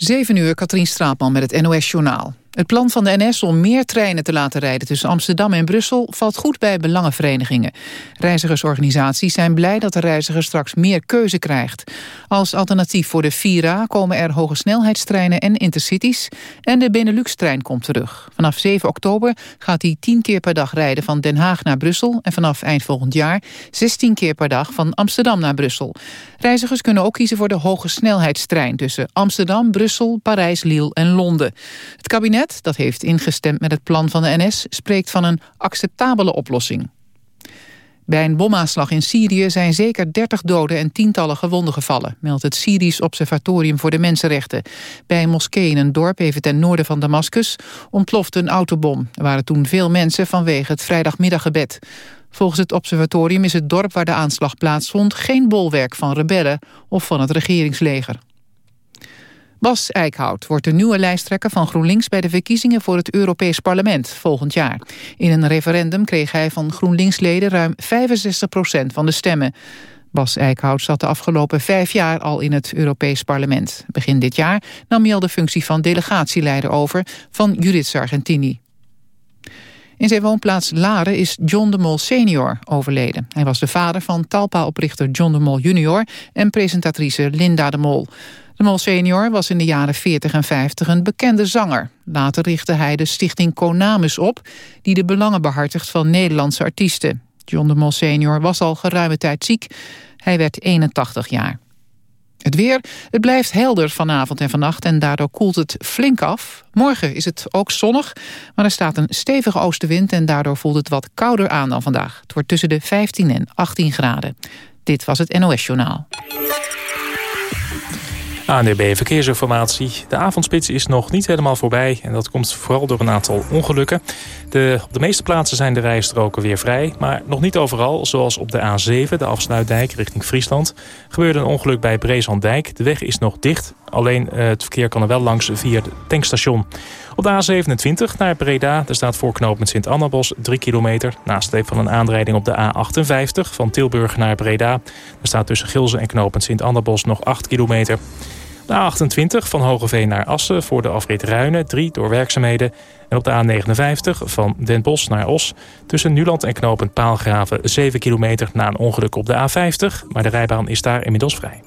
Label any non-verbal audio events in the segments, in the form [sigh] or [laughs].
7 uur, Katrien Straatman met het NOS-journaal. Het plan van de NS om meer treinen te laten rijden tussen Amsterdam en Brussel valt goed bij belangenverenigingen. Reizigersorganisaties zijn blij dat de reiziger straks meer keuze krijgt. Als alternatief voor de Vira komen er hoge snelheidstreinen en intercities en de Benelux-trein komt terug. Vanaf 7 oktober gaat hij 10 keer per dag rijden van Den Haag naar Brussel en vanaf eind volgend jaar 16 keer per dag van Amsterdam naar Brussel. Reizigers kunnen ook kiezen voor de hoge snelheidstrein tussen Amsterdam, Brussel, Parijs, Lille en Londen. Het kabinet dat heeft ingestemd met het plan van de NS, spreekt van een acceptabele oplossing. Bij een bomaanslag in Syrië zijn zeker 30 doden en tientallen gewonden gevallen, meldt het Syrisch Observatorium voor de Mensenrechten. Bij een moskee in een dorp even ten noorden van Damascus ontplofte een autobom. Er waren toen veel mensen vanwege het vrijdagmiddaggebed. Volgens het observatorium is het dorp waar de aanslag plaatsvond geen bolwerk van rebellen of van het regeringsleger. Bas Eickhout wordt de nieuwe lijsttrekker van GroenLinks... bij de verkiezingen voor het Europees Parlement volgend jaar. In een referendum kreeg hij van GroenLinks-leden ruim 65 procent van de stemmen. Bas Eickhout zat de afgelopen vijf jaar al in het Europees Parlement. Begin dit jaar nam hij al de functie van delegatieleider over van Judith Sargentini. In zijn woonplaats Laren is John de Mol senior overleden. Hij was de vader van Talpa-oprichter John de Mol junior... en presentatrice Linda de Mol. De Mol senior was in de jaren 40 en 50 een bekende zanger. Later richtte hij de stichting Conamus op... die de belangen behartigt van Nederlandse artiesten. John de Mol senior was al geruime tijd ziek. Hij werd 81 jaar. Het weer, het blijft helder vanavond en vannacht en daardoor koelt het flink af. Morgen is het ook zonnig, maar er staat een stevige oostenwind... en daardoor voelt het wat kouder aan dan vandaag. Het wordt tussen de 15 en 18 graden. Dit was het NOS Journaal. ANDB Verkeersinformatie. De avondspits is nog niet helemaal voorbij. En dat komt vooral door een aantal ongelukken. De, op de meeste plaatsen zijn de rijstroken weer vrij. Maar nog niet overal, zoals op de A7, de afsluitdijk richting Friesland. Gebeurde een ongeluk bij Breeslanddijk. De weg is nog dicht. Alleen eh, het verkeer kan er wel langs via het tankstation. Op de A27 naar Breda. Er staat voorknoop met Sint-Annabos 3 kilometer. Nasleep van een aanrijding op de A58 van Tilburg naar Breda. Er staat tussen Gilze en knooppunt Sint-Annabos nog 8 kilometer. De A28 van Hogeveen naar Assen voor de afrit Ruinen, 3 door werkzaamheden. En op de A59 van Den Bosch naar Os tussen Nuland en knooppunt Paalgraven 7 kilometer na een ongeluk op de A50. Maar de rijbaan is daar inmiddels vrij.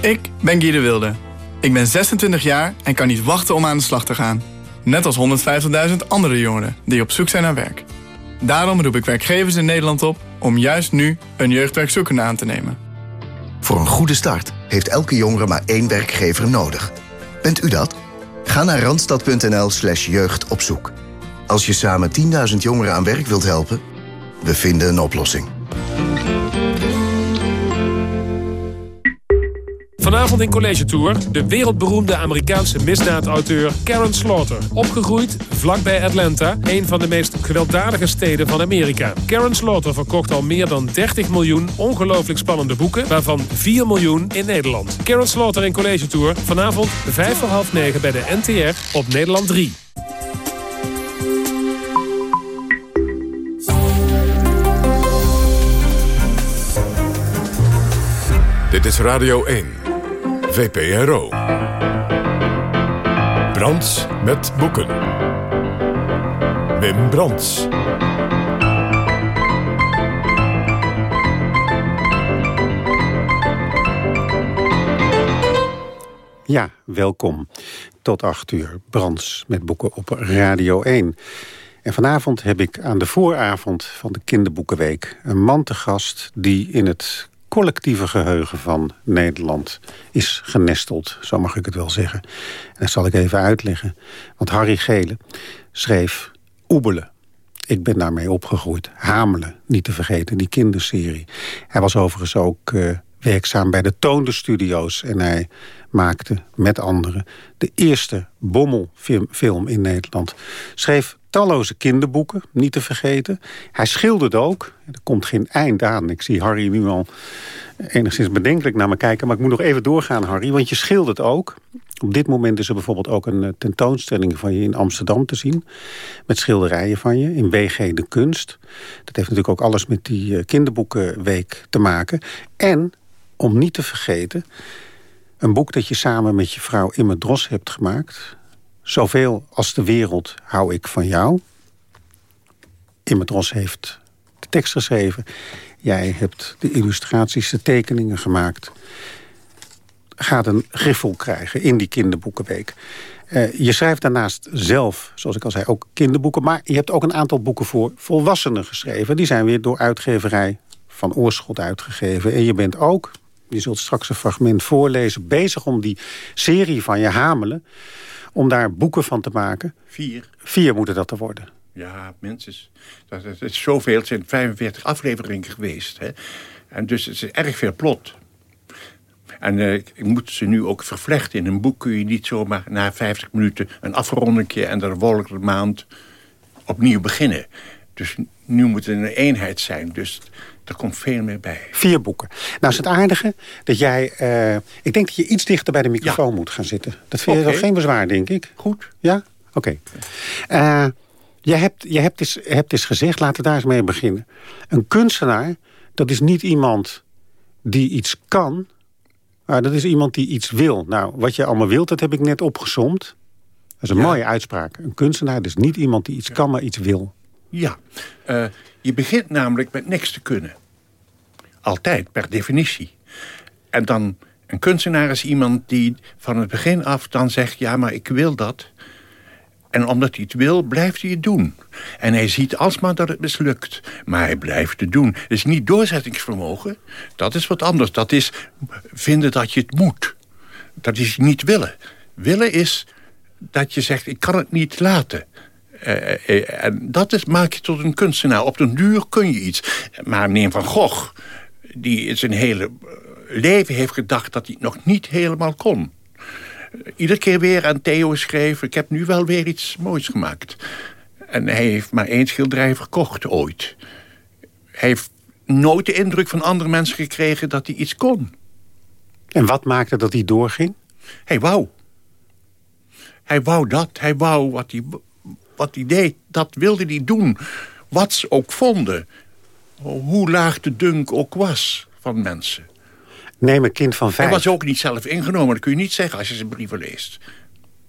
Ik ben Guy de Wilde. Ik ben 26 jaar en kan niet wachten om aan de slag te gaan. Net als 150.000 andere jongeren die op zoek zijn naar werk. Daarom roep ik werkgevers in Nederland op om juist nu een jeugdwerkzoekende aan te nemen. Voor een goede start heeft elke jongere maar één werkgever nodig. Bent u dat? Ga naar randstad.nl slash jeugdopzoek. Als je samen 10.000 jongeren aan werk wilt helpen, we vinden een oplossing. Vanavond in College Tour de wereldberoemde Amerikaanse misdaadauteur Karen Slaughter. Opgegroeid vlakbij Atlanta, een van de meest gewelddadige steden van Amerika. Karen Slaughter verkocht al meer dan 30 miljoen ongelooflijk spannende boeken, waarvan 4 miljoen in Nederland. Karen Slaughter in College Tour, vanavond 5 voor half 9 bij de NTR op Nederland 3. Dit is Radio 1. VPRO. Brands met boeken. Wim Brands. Ja, welkom. Tot acht uur Brands met boeken op Radio 1. En vanavond heb ik aan de vooravond van de Kinderboekenweek... een man te gast die in het collectieve geheugen van Nederland is genesteld. Zo mag ik het wel zeggen. En dat zal ik even uitleggen. Want Harry Gele schreef Oebelen. Ik ben daarmee opgegroeid. Hamelen, niet te vergeten, die kinderserie. Hij was overigens ook uh, werkzaam bij de Toonde Studio's. En hij maakte met anderen de eerste bommelfilm in Nederland. Schreef talloze kinderboeken, niet te vergeten. Hij schildert ook. Er komt geen eind aan. Ik zie Harry nu al enigszins bedenkelijk naar me kijken. Maar ik moet nog even doorgaan, Harry. Want je schildert ook. Op dit moment is er bijvoorbeeld ook een eh, tentoonstelling van je in Amsterdam te zien. Met schilderijen van je in WG de Kunst. Dat heeft natuurlijk ook alles met die eh, kinderboekenweek te maken. En, om niet te vergeten... een boek dat je samen met je vrouw Imme Dros hebt gemaakt. Zoveel als de wereld hou ik van jou. Imme Dros heeft de tekst geschreven. Jij hebt de illustraties, de tekeningen gemaakt gaat een griffel krijgen in die kinderboekenweek. Uh, je schrijft daarnaast zelf, zoals ik al zei, ook kinderboeken... maar je hebt ook een aantal boeken voor volwassenen geschreven. Die zijn weer door uitgeverij van Oorschot uitgegeven. En je bent ook, je zult straks een fragment voorlezen... bezig om die serie van je Hamelen... om daar boeken van te maken. Vier. Vier moeten dat er worden. Ja, mensen. Dat, is zoveel. Het zijn 45 afleveringen geweest. Hè? En dus het is erg veel plot. En uh, ik moet ze nu ook vervlechten. In een boek kun je niet zomaar na 50 minuten een afrondingje... en de volgende maand opnieuw beginnen. Dus nu moet het een eenheid zijn. Dus er komt veel meer bij. Vier boeken. Nou is het aardige dat jij... Uh, ik denk dat je iets dichter bij de microfoon moet gaan zitten. Dat vind je okay. geen bezwaar, denk ik. Goed. Ja? Oké. Okay. Uh, je hebt, je hebt, eens, hebt eens gezegd, laten we daar eens mee beginnen. Een kunstenaar, dat is niet iemand die iets kan... Maar dat is iemand die iets wil. Nou, wat je allemaal wilt, dat heb ik net opgezomd. Dat is een ja. mooie uitspraak. Een kunstenaar is niet iemand die iets ja. kan, maar iets wil. Ja, uh, je begint namelijk met niks te kunnen. Altijd, per definitie. En dan, een kunstenaar is iemand die van het begin af dan zegt... ja, maar ik wil dat. En omdat hij het wil, blijft hij het doen. En hij ziet alsmaar dat het mislukt. Maar hij blijft het doen. Is niet doorzettingsvermogen. Dat is wat anders. Dat is vinden dat je het moet. Dat is niet willen. Willen is dat je zegt, ik kan het niet laten. Uh, en dat is, maak je tot een kunstenaar. Op den duur kun je iets. Maar meneer Van Gogh, die zijn hele leven heeft gedacht... dat hij het nog niet helemaal kon iedere keer weer aan Theo schreef... ik heb nu wel weer iets moois gemaakt. En hij heeft maar één schilderij verkocht ooit. Hij heeft nooit de indruk van andere mensen gekregen dat hij iets kon. En wat maakte dat hij doorging? Hij wou. Hij wou dat. Hij wou wat hij, wat hij deed. Dat wilde hij doen. Wat ze ook vonden. Hoe laag de dunk ook was van mensen. Neem een kind van vijf. Hij was ook niet zelf ingenomen. Dat kun je niet zeggen als je zijn brieven leest.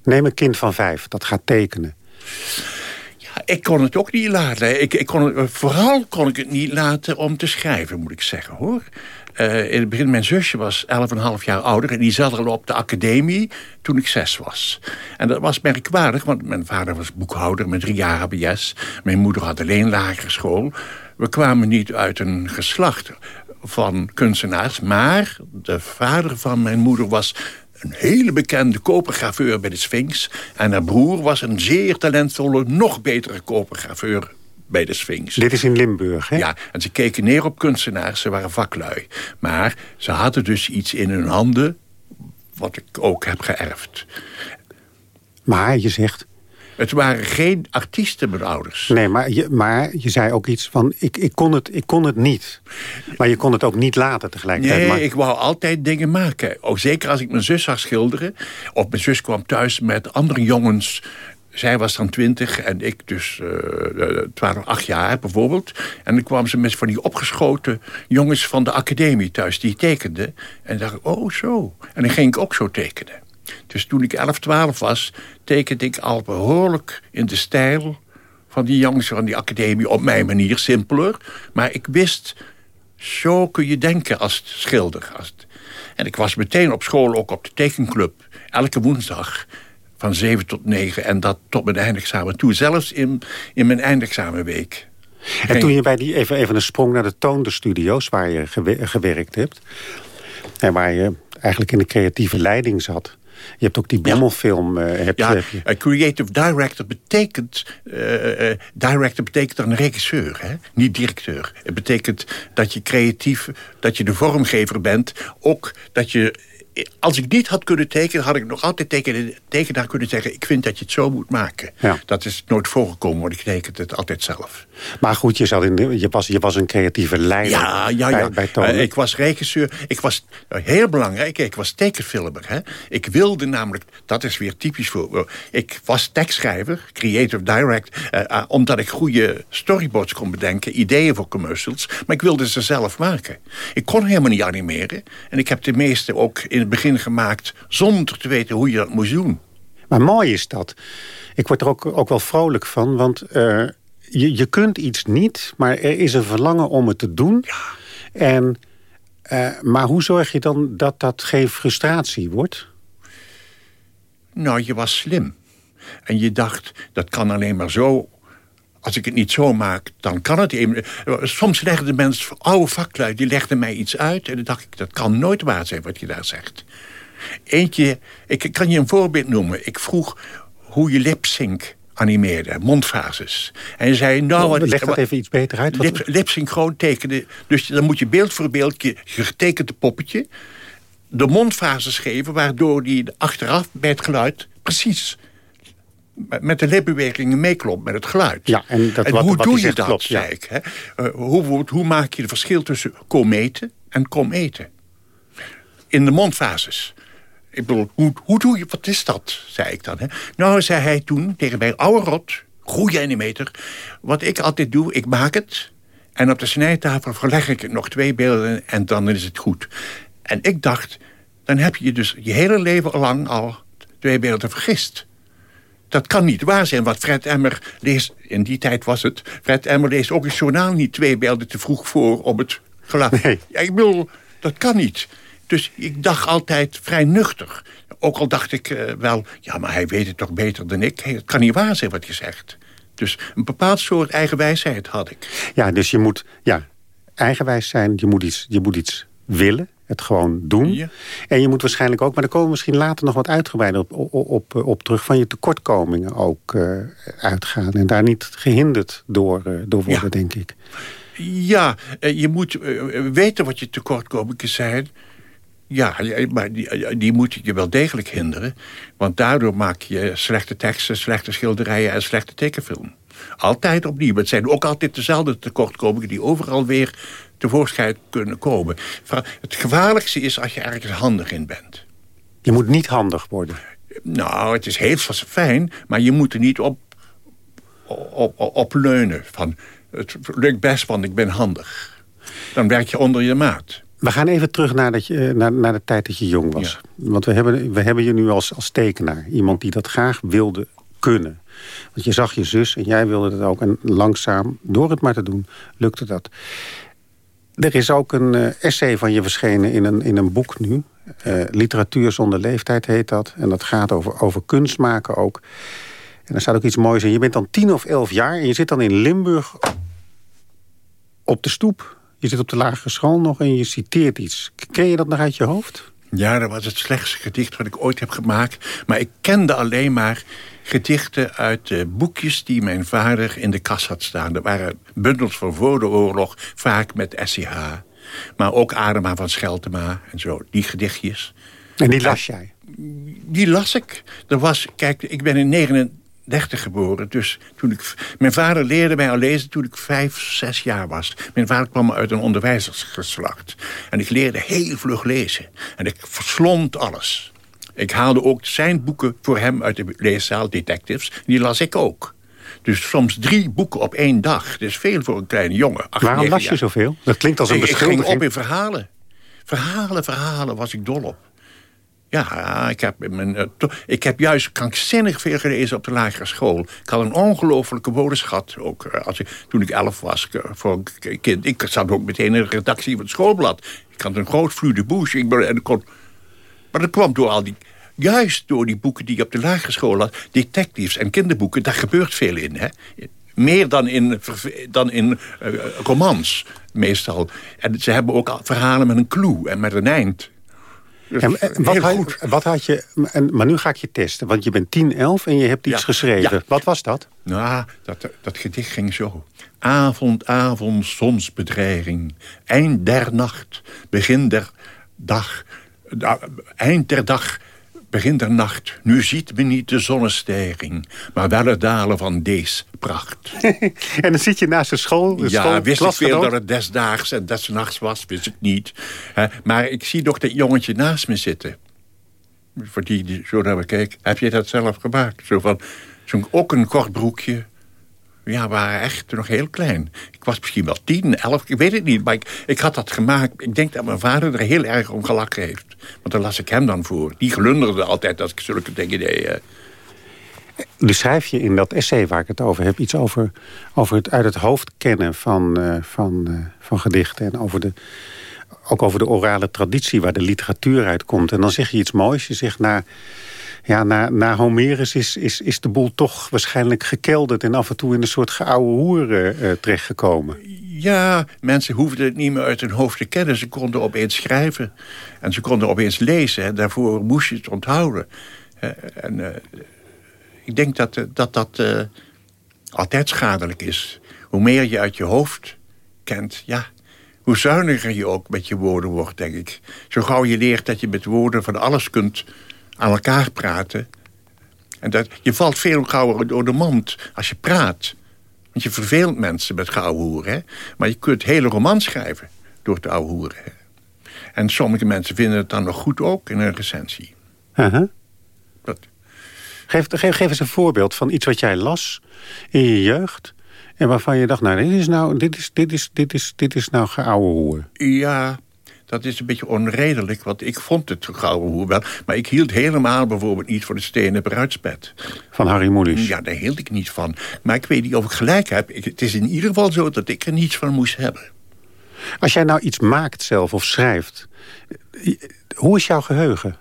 Neem een kind van vijf dat gaat tekenen. Ja, ik kon het ook niet laten. Ik, ik kon het, vooral kon ik het niet laten om te schrijven, moet ik zeggen, hoor. Uh, in het begin, mijn zusje was 11,5 jaar ouder... en die zat al op de academie toen ik zes was. En dat was merkwaardig, want mijn vader was boekhouder... met drie jaar HBS. Mijn moeder had alleen lagere school. We kwamen niet uit een geslacht van kunstenaars. Maar de vader van mijn moeder was een hele bekende kopergraveur bij de Sphinx. En haar broer was een zeer talentvolle, nog betere kopergraveur bij de Sphinx. Dit is in Limburg, hè? Ja, en ze keken neer op kunstenaars, ze waren vaklui. Maar ze hadden dus iets in hun handen wat ik ook heb geërfd. Maar je zegt, het waren geen artiesten, mijn ouders. Nee, maar je, maar je zei ook iets van... Ik, ik, kon het, ik kon het niet. Maar je kon het ook niet laten tegelijkertijd. Nee, maar... ik wou altijd dingen maken. Ook zeker als ik mijn zus zag schilderen. Of mijn zus kwam thuis met andere jongens... Zij was dan twintig en ik dus uh, twaalf, acht jaar bijvoorbeeld. En dan kwamen ze met van die opgeschoten jongens van de academie thuis. Die tekenden. En dacht ik, oh zo. En dan ging ik ook zo tekenen. Dus toen ik 11, 12 was, tekende ik al behoorlijk in de stijl van die jongens van die academie. Op mijn manier, simpeler. Maar ik wist, zo kun je denken als schilder. Als En ik was meteen op school ook op de tekenclub. Elke woensdag van 7 tot 9 en dat tot mijn eindexamen toe. Zelfs in, in mijn eindexamenweek. En toen je bij die, even, even een sprong naar de Toonder Studio's... waar je gewerkt hebt... en waar je eigenlijk in de creatieve leiding zat... Je hebt ook die Bommelfilm. Ja, uh, hebt, ja uh, creative director betekent... Uh, director betekent een regisseur, hè? niet directeur. Het betekent dat je creatief, dat je de vormgever bent. Ook dat je als ik niet had kunnen tekenen, had ik nog altijd tegen tekenaar kunnen zeggen... ik vind dat je het zo moet maken. Ja. Dat is nooit voorgekomen, want ik teken het altijd zelf. Maar goed, je, zat in de- je, was, je was een creatieve leider Ja, ja, bij, ja. bij Tonen. Eh, ik was regisseur. Ik was eh, heel belangrijk. Ik was tekenfilmer. Hè. Ik wilde namelijk, dat is weer typisch voor. Ik was tekstschrijver, creative direct, eh, omdat ik goede storyboards kon bedenken, ideeën voor commercials. Maar ik wilde ze zelf maken. Ik kon helemaal niet animeren. En ik heb de meeste ook in het begin gemaakt zonder te weten hoe je dat moest doen. Maar mooi is dat. Ik word er ook, ook wel vrolijk van, want eh, je, je kunt iets niet... maar er is een verlangen om het te doen. En, eh, maar hoe zorg je dan dat dat geen frustratie wordt? Nou, je was slim. En je dacht, dat kan alleen maar zo. Als ik het niet zo maak, dan kan het even. Soms legden mensen, oude vaklui, die legden mij iets uit... en dan dacht ik, dat kan nooit waar zijn wat je daar zegt. Eentje, ik kan je een voorbeeld noemen. Ik vroeg hoe je lip-sync animeerde, mondfases. En hij zei, nou... Leg dat even iets beter uit. Lip, lipsynchroon tekenen. Dus dan moet je beeld voor beeld je, je getekende poppetje... de mondfases geven... waardoor die achteraf bij het geluid precies... met- de lipbewegingen meeklopt met het geluid. Ja, en dat wat- hoe wat doe je dat, klopt, ja. ik. Hè? Eh, hoe, hoe, hoe maak je het verschil tussen kometen en kometen? In de mondfases. Ik bedoel, hoe, hoe doe je, wat is dat, zei ik dan. Hè? Nou, zei hij toen tegen mij, oude rot, goede animator. Wat ik altijd doe, ik maak het. En op de snijtafel verleg ik nog twee beelden en dan is het goed. En ik dacht, dan heb je dus je hele leven lang al twee beelden vergist. Dat kan niet waar zijn, want Fred Emmer leest... in die tijd was het... Fred Emmer leest ook een journaal niet twee beelden te vroeg voor... op het geluid. Nee. Ja, ik bedoel, dat kan niet. Dus ik dacht altijd vrij nuchter. Ook al dacht ik eh, wel... ja, maar hij weet het toch beter dan ik. Hey, het kan niet waar zijn wat je zegt. Dus een bepaald soort eigen wijsheid had ik. Ja, dus je moet ja, eigenwijs zijn. Je moet iets, je moet iets willen. Het gewoon doen. Ja. En je moet waarschijnlijk ook... maar daar komen we misschien later nog wat uitgebreider op, op, op, op terug... van je tekortkomingen ook eh, uitgaan. En daar niet gehinderd door, eh, door worden, Ja. denk ik. Ja, eh, je moet weten wat je tekortkomingen zijn. Ja, maar die, die moet je wel degelijk hinderen. Want daardoor maak je slechte teksten, slechte schilderijen en slechte tekenfilm. Altijd opnieuw. Het zijn ook altijd dezelfde tekortkomingen... die overal weer tevoorschijn kunnen komen. Het gevaarlijkste is als je ergens handig in bent. Je moet niet handig worden. Nou, het is heel fijn, maar je moet er niet op, op, op, op leunen. Van, het lukt best, want ik ben handig. Dan werk je onder je maat. We gaan even terug naar, dat je, naar, naar de tijd dat je jong was. Want we hebben, we hebben je nu als, als tekenaar. Iemand die dat graag wilde kunnen. Want je zag je zus en jij wilde dat ook. En langzaam, door het maar te doen, lukte dat. Er is ook een eh, essay van je verschenen in een, in een boek nu. Eh, Literatuur zonder leeftijd heet dat. En dat gaat over, over kunst maken ook. En er staat ook iets moois in. Je bent dan tien of elf jaar en je zit dan in Limburg op de stoep. Je zit op de lagere school nog en je citeert iets. Ken je dat nog uit je hoofd? Ja, dat was het slechtste gedicht wat ik ooit heb gemaakt. Maar ik kende alleen maar gedichten uit de boekjes die mijn vader in de kast had staan. Dat waren bundels van voor de oorlog, vaak met SCH. Maar ook Adema van Scheltema en zo, die gedichtjes. En die las jij. Die las ik. Er was, kijk, ik ben in 39 geboren. Dus toen ik, mijn vader leerde mij al lezen toen ik vijf, zes jaar was. Mijn vader kwam uit een onderwijzersgeslacht. En ik leerde heel vlug lezen. En ik verslond alles. Ik haalde ook zijn boeken voor hem uit de leeszaal, Detectives. Die las ik ook. Dus soms drie boeken op één dag. Dat is veel voor een kleine jongen. acht, Waarom las je jaar. zoveel? Dat klinkt als een Ik, ik ging op in verhalen. Verhalen, verhalen was ik dol op. Ja, ik heb, mijn, eh, ik heb juist krankzinnig veel gelezen op de lagere school. Ik had een ongelofelijke woordenschat. Ook eh, als ik, toen ik elf was, eh, voor een kind. Ik zat ook meteen in de redactie van het schoolblad. Ik had een groot vloe de bouche. Ik ben, en ik kon, maar dat kwam door al die... Juist door die boeken die ik op de lagere school had. Detectives en kinderboeken, daar gebeurt veel in. Hè? Meer dan in, dan in eh, romans, meestal. En ze hebben ook al verhalen met een clue en met een eind. Dus En, en wat, had, goed. wat had je... Maar nu ga ik je testen. Want je bent 10, 11 en je hebt iets Ja, geschreven. ja. Wat was dat? Nou, dat, dat gedicht ging zo. Avond, avond, zonsbedreiging. Eind der nacht, begin der dag. eind der dag begint de nacht. Nu ziet men niet de zonnestijging, maar wel het dalen van deze pracht. [laughs] en dan zit je naast de school. De ja, school, wist ik veel dat het desdaags en desnachts was, wist ik niet. maar ik zie toch dat jongetje naast me zitten. Voor die, die zo naar me kijkt, heb je dat zelf gemaakt? Zo van, zo'n ook een kort broekje, ja, waren echt nog heel klein. Ik was misschien wel tien, elf, ik weet het niet. Maar ik, ik had dat gemaakt. Ik denk dat mijn vader er heel erg om gelachen heeft. Want daar las ik hem dan voor. Die glunderde altijd als ik zulke dingen deed. Nu schrijf je in dat essay waar ik het over heb... iets over, over het uit het hoofd kennen van, uh, van, uh, van gedichten... en over de, ook over de orale traditie waar de literatuur uitkomt. En dan zeg je iets moois. Je zegt, na, ja, na, na Homerus is, is, is de boel toch waarschijnlijk gekelderd... en af en toe in een soort geouwe hoeren uh, terechtgekomen. Ja, mensen hoefden het niet meer uit hun hoofd te kennen. Ze konden opeens schrijven. En ze konden opeens lezen. En daarvoor moest je het onthouden. En uh, ik denk dat dat, dat altijd schadelijk is. Hoe meer je uit je hoofd kent, ja... hoe zuiniger je ook met je woorden wordt, denk ik. Zo gauw je leert dat je met woorden van alles kunt aan elkaar praten. En dat, je valt veel gauwer door de mond als je praat. Want je verveelt mensen met hoeren, Hè? Maar je kunt hele romans schrijven door te hoeren. Hè? En sommige mensen vinden het dan nog goed ook in een recensie. Uh -huh. dat. Geef, geef, geef eens een voorbeeld van iets wat jij las in je jeugd... en waarvan je dacht, nou, dit is nou, dit is, dit is, dit is, dit is nou. Ja, dat is een beetje onredelijk, want ik vond het gouden hoer wel. Maar ik hield helemaal bijvoorbeeld niet voor de stenen bruidsbed. Van Harry Mulisch? Ja, daar hield ik niet van. Maar ik weet niet of ik gelijk heb. het is in ieder geval zo dat ik er niets van moest hebben. Als jij nou iets maakt zelf of schrijft... hoe is jouw geheugen?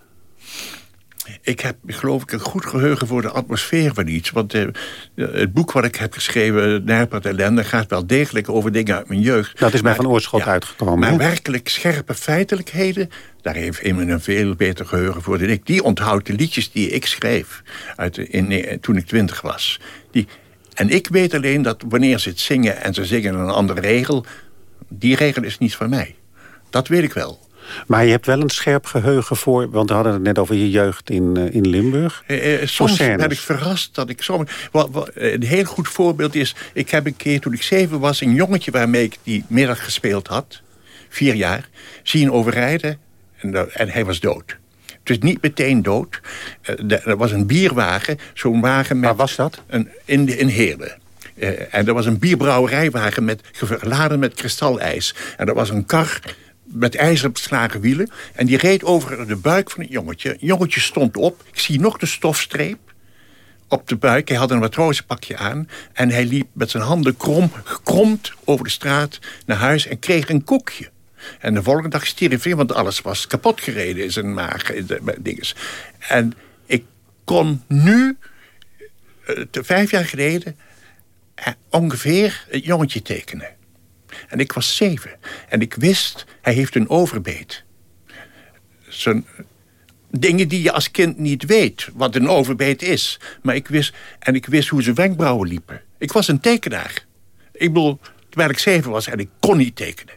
Ik heb, geloof ik, een goed geheugen voor de atmosfeer van iets. Want uh, het boek wat ik heb geschreven, Nijpert ellende... gaat wel degelijk over dingen uit mijn jeugd. Dat is bij Van Oorschot uitgekomen. Maar werkelijk scherpe feitelijkheden... daar heeft iemand een veel beter geheugen voor dan ik. Die onthoudt de liedjes die ik schreef uit, in, toen ik twintig was. Die, en ik weet alleen dat wanneer ze het zingen... en ze zingen een andere regel... die regel is niet van mij. Dat weet ik wel. Maar je hebt wel een scherp geheugen voor... want we hadden het net over je jeugd in, uh, in Limburg. Eh, eh, soms ben ik verrast dat ik soms... Wat, wat, een heel goed voorbeeld is... ik heb een keer toen ik zeven was... een jongetje waarmee ik die middag gespeeld had... vier jaar, zien overrijden... en, en hij was dood. Het is niet meteen dood. Uh, er was een bierwagen, zo'n wagen met... Waar was dat? Een, in, in Heerlen. Uh, en er was een bierbrouwerijwagen met, geladen met kristaleis. En er was een kar met ijzer beslagen wielen. En die reed over de buik van het jongetje. Het jongetje stond op. Ik zie nog de stofstreep op de buik. Hij had een matrozenpakje aan. En hij liep met zijn handen krom, gekromd over de straat naar huis en kreeg een koekje. En de volgende dag stierf hij, want alles was kapot gereden in zijn maag. Dinges. En ik kon nu, uh, vijf jaar geleden, uh, ongeveer het jongetje tekenen. En ik was zeven. En ik wist, hij heeft een overbeet. Zijn dingen die je als kind niet weet, wat een overbeet is. Maar ik wist, en ik wist hoe zijn wenkbrauwen liepen. Ik was een tekenaar. Ik bedoel, terwijl ik zeven was en ik kon niet tekenen.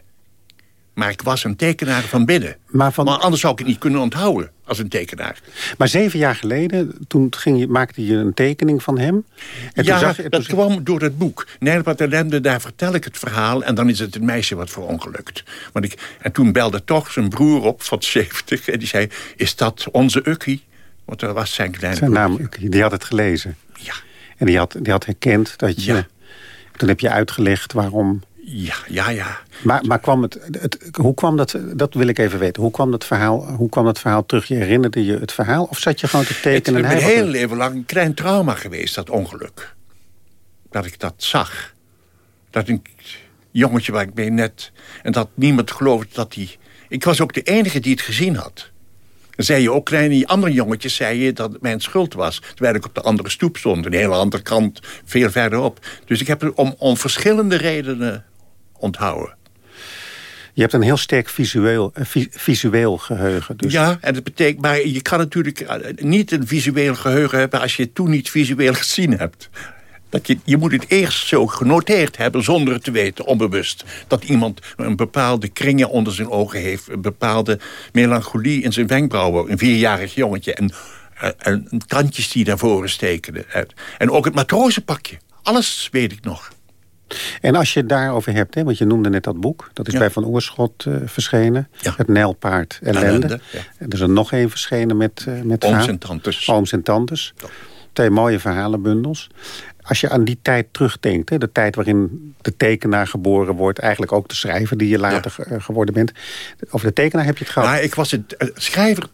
Maar ik was een tekenaar van binnen. Maar, van... maar, anders zou ik het niet kunnen onthouden als een tekenaar. Maar zeven jaar geleden, toen ging je, maakte je een tekening van hem. En ja, zag, dat kwam door het boek. Nederland ellende, daar vertel ik het verhaal... en dan is het een meisje wat verongelukt. Want ik, en toen belde toch zijn broer op van 70... en die zei, is dat onze Ukkie? Want dat was zijn kleine Zijn naam Ukkie, die had het gelezen. Ja. En die had, die had herkend dat je... Ja. Toen heb je uitgelegd waarom ja, ja, ja. Maar, maar kwam het, het, hoe kwam dat, dat wil ik even weten. Hoe kwam dat verhaal, hoe kwam dat verhaal terug? Je herinnerde je het verhaal of zat je gewoon te tekenen? Het is mijn hele leven lang een klein trauma geweest, dat ongeluk. Dat ik dat zag. Dat een jongetje waar ik mee net... En dat niemand geloofde dat hij... Ik was ook de enige die het gezien had. Dan zei je ook kleine andere jongetjes zei je dat het mijn schuld was. Terwijl ik op de andere stoep stond. Een hele andere kant, veel verderop. Dus ik heb om, om verschillende redenen onthouden. Je hebt een heel sterk visueel, uh, visueel geheugen. Dus. Ja, en dat betekent, maar je kan natuurlijk niet een visueel geheugen hebben... als je het toen niet visueel gezien hebt. Dat je, je moet het eerst zo genoteerd hebben zonder het te weten, onbewust. Dat iemand een bepaalde kringen onder zijn ogen heeft. Een bepaalde melancholie in zijn wenkbrauwen. Een vierjarig jongetje. En, eh, en, en tandjes die naar voren steken. En ook het matrozenpakje. Alles weet ik nog. En als je het daarover hebt, hè, want je noemde net dat boek... dat is bij Van Oorschot uh, verschenen. Het Nijlpaard Ellende. Ellende En er is er nog één verschenen met... Uh, met Ooms en Tantes. Ooms en Tantes. Twee mooie verhalenbundels. Als je aan die tijd terugdenkt, hè, de tijd waarin de tekenaar geboren wordt... eigenlijk ook de schrijver die je later ja. geworden bent. Over de tekenaar heb je het gehad. Maar ik was het uh, schrijver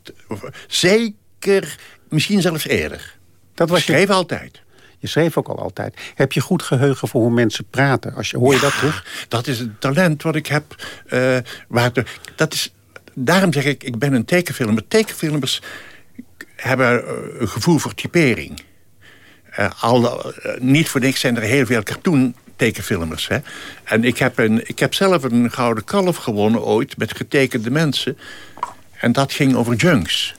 zeker, misschien zelfs eerder. Dat was ik schreef je... altijd. Je schreef ook al altijd. Heb je goed geheugen voor hoe mensen praten? Als je, hoor je dat terug? Dat is een talent wat ik heb. Uh, waar de, dat is, daarom zeg ik, ik ben een tekenfilmer. Tekenfilmers hebben een gevoel voor typering. Uh, al, uh, niet voor niks zijn er heel veel cartoon tekenfilmers. Hè? En ik heb, een, ik heb zelf een gouden kalf gewonnen ooit met getekende mensen. En dat ging over junks.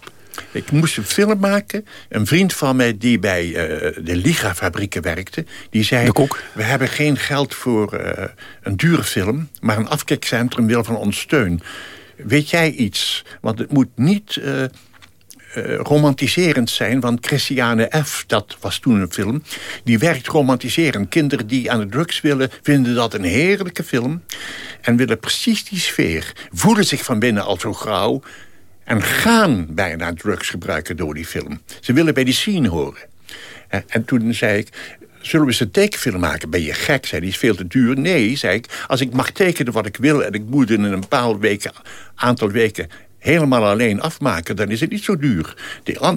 Ik moest een film maken. Een vriend van mij die bij uh, de Liga-fabrieken werkte... die zei, we hebben geen geld voor uh, een dure film... maar een afkikcentrum wil van ons steun. Weet jij iets? Want het moet niet... Uh, uh, romantiserend zijn. Want Christiane F., dat was toen een film... die werkt romantiserend. Kinderen die aan de drugs willen, vinden dat een heerlijke film... en willen precies die sfeer. Voelen zich van binnen al zo grauw... en gaan bijna drugs gebruiken door die film. Ze willen bij die scene horen. En toen zei ik, zullen we eens een tekenfilm maken? Ben je gek? Zei die is veel te duur. Nee, zei ik, als ik mag tekenen wat ik wil... en ik moet in een bepaald weken, aantal weken helemaal alleen afmaken, dan is het niet zo duur.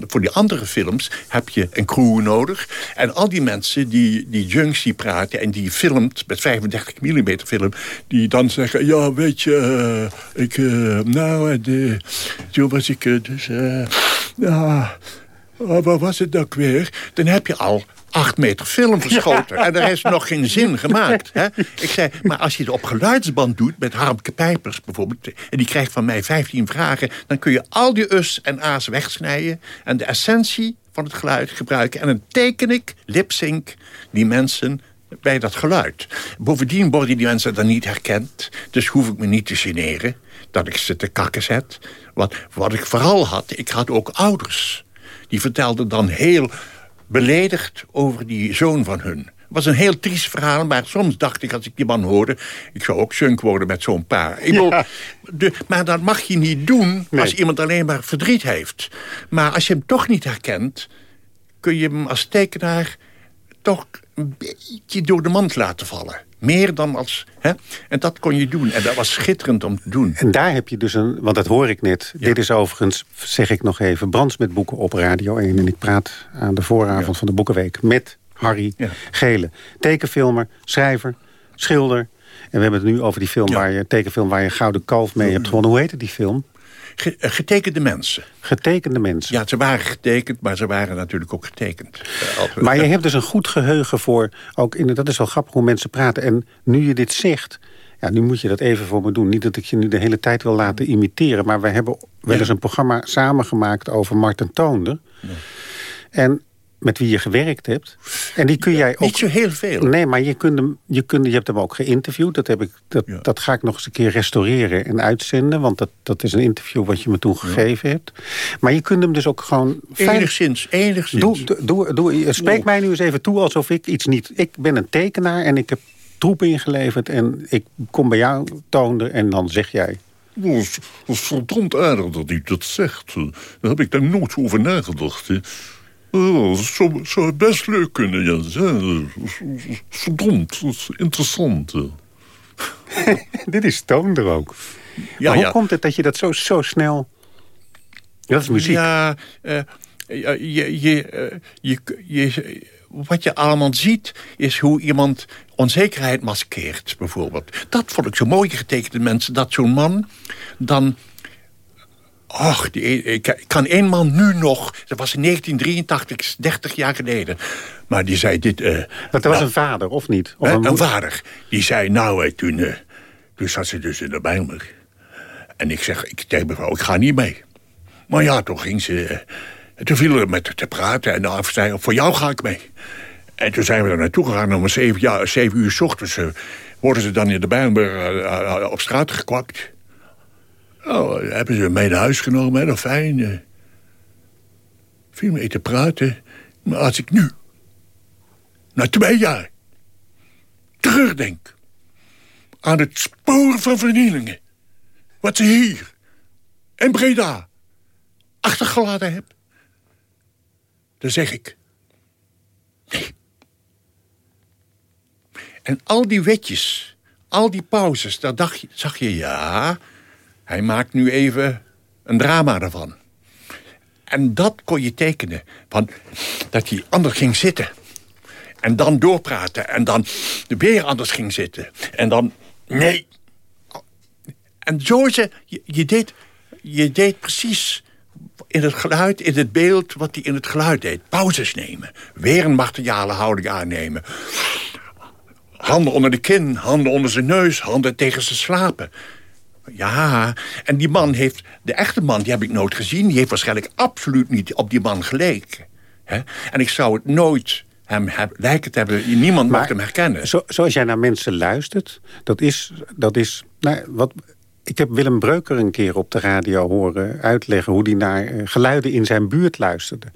Voor die andere films heb je een crew nodig. En al die mensen, die, die junks die praten en die filmt met 35 mm film... die dan zeggen, ja, weet je, uh, ik, uh, nou, de, toen was ik dus... Uh, wat was het ook weer? Dan heb je al acht meter film verschoten. [laughs] En er is nog geen zin gemaakt. Hè? Ik zei, maar als je het op geluidsband doet... met Harmke Pijpers bijvoorbeeld... en die krijgt van mij 15 vragen... dan kun je al die us en a's wegsnijden... en de essentie van het geluid gebruiken. En dan teken ik, lipsync, die mensen bij dat geluid. Bovendien worden die mensen dan niet herkend. Dus hoef ik me niet te generen dat ik ze te kakken zet. Wat, wat ik vooral had, ik had ook ouders. Die vertelden dan heel beledigd over die zoon van hun. Het was een heel triest verhaal, maar soms dacht ik als ik die man hoorde... ik zou ook junk worden met zo'n paar. de, maar dat mag je niet doen als iemand alleen maar verdriet heeft. Maar als je hem toch niet herkent... kun je hem als tekenaar toch een beetje door de mand laten vallen. Meer dan als... Hè? En dat kon je doen. En dat was schitterend om te doen. En daar heb je dus een... Want dat hoor ik net. Dit is overigens, zeg ik nog even... Brands met boeken op Radio 1. En ik praat aan de vooravond van de Boekenweek... met Harry Gele. Tekenfilmer, schrijver, schilder. En we hebben het nu over die film waar je, tekenfilm waar je Gouden Kalf mee hebt gewonnen. Hoe heette die film? Eh, getekende mensen. Getekende mensen. Ja, ze waren getekend, maar ze waren natuurlijk ook getekend. Eh, maar je hebt dus een goed geheugen voor... Ook in, dat is wel grappig hoe mensen praten. En nu je dit zegt... Ja, nu moet je dat even voor me doen. Niet dat ik je nu de hele tijd wil laten imiteren... maar wij hebben wel eens een programma samengemaakt over Martin Toonder. En met wie je gewerkt hebt. En die kun jij ook... Niet zo heel veel. Nee, maar je, kunt hem, je, kunt, je hebt hem ook geïnterviewd. Dat, heb ik, dat, dat ga ik nog eens een keer restaureren en uitzenden. Want dat, dat is een interview wat je me toen gegeven hebt. Maar je kunt hem dus ook gewoon... Fijn... Enigszins, enigszins. Doe, doe, doe, spreek mij nu eens even toe alsof ik iets niet... Ik ben een tekenaar en ik heb troep ingeleverd... en ik kom bij jou, Toonder, en dan zeg jij... Dat is, dat is verdomd aardig dat u dat zegt. Daar heb ik daar nooit over nagedacht. Dat zou, zou best leuk kunnen, ja. Verdomd, dat interessant. [laughs] Dit is toonder ook. Ja, hoe ja. komt het dat je dat zo, zo snel... Dat is muziek. Ja, uh, je, je, je, je, wat je allemaal ziet, is hoe iemand onzekerheid maskeert, bijvoorbeeld. Dat vond ik zo mooi getekend, mensen. Dat zo'n man dan Och, die, ik, kan één man nu nog... Dat was in 1983, 30 jaar geleden. Maar die zei dit... Uh, dat was nou, een vader, of niet? Of een, een, vader. Die zei, nou, toen, uh, toen zat ze dus in de Bijlmer. En ik zeg, ik tegen mevrouw, ik ga niet mee. Maar ja, toen ging ze... Uh, toen viel met haar te praten. En nou, zei voor jou ga ik mee. En toen zijn we er naartoe gegaan om zeven, ja, zeven uur s ochtends. eh, worden ze dan in de Bijlmer eh, eh, op straat gekwakt. Oh, hebben ze mee naar huis genomen, hè, nog fijn. eh. Viel mee te praten. Maar als ik nu, na twee jaar, terugdenk... aan het spoor van vernielingen... wat ze hier en Breda achtergelaten hebben... dan zeg ik... Nee. En al die wetjes, al die pauzes, daar dacht je, zag je... ja, hij maakt nu even een drama ervan. En dat kon je tekenen. Want dat hij anders ging zitten. En dan doorpraten. En dan weer anders ging zitten. En dan, nee. En je, je, deed, je deed precies in het geluid, in het beeld... wat hij in het geluid deed. Pauzes nemen. Weer een martiale houding aannemen. Handen onder de kin, handen onder zijn neus, handen tegen zijn slapen. Ja, en die man heeft, de echte man, die heb ik nooit gezien. Die heeft waarschijnlijk absoluut niet op die man geleken. En ik zou het nooit hem heb, lijken te hebben. Niemand mag hem herkennen. Zo, zoals jij naar mensen luistert, dat is... Dat is nou, wat, ik heb Willem Breuker een keer op de radio horen uitleggen... hoe hij naar eh, geluiden in zijn buurt luisterde.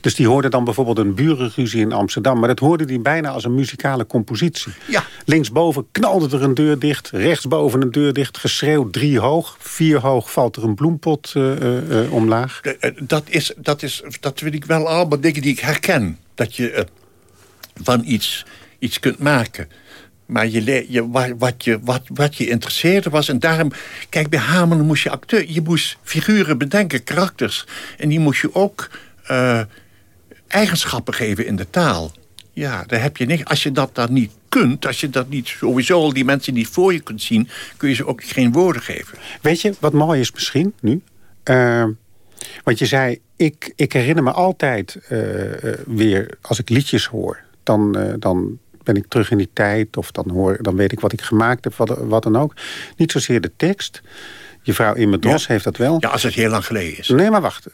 Dus die hoorde dan bijvoorbeeld een burenruzie in Amsterdam... maar dat hoorde hij bijna als een muzikale compositie. Ja. Linksboven knalde er een deur dicht, rechtsboven een deur dicht... geschreeuwd drie hoog, vier hoog valt er een bloempot uh, uh, omlaag. Dat, is, dat, is, dat vind ik wel allemaal dingen die ik herken. Dat je van iets, iets kunt maken... Maar je, je, wat, je, wat, wat je interesseerde was... en daarom, kijk, bij Hamelen moest je acteur... je moest figuren bedenken, karakters. En die moest je ook uh, eigenschappen geven in de taal. Ja, daar heb je niet. Als je dat dan niet kunt... als je dat niet sowieso al die mensen niet voor je kunt zien... kun je ze ook geen woorden geven. Weet je wat mooi is misschien nu? Uh, want je zei, ik, ik herinner me altijd uh, weer... als ik liedjes hoor, dan... dan ben ik terug in die tijd. Of dan, hoor, dan weet ik wat ik gemaakt heb, wat, wat dan ook. Niet zozeer de tekst. Je vrouw in Dos ja. heeft dat wel. Ja, als het heel lang geleden is. Nee, maar wacht.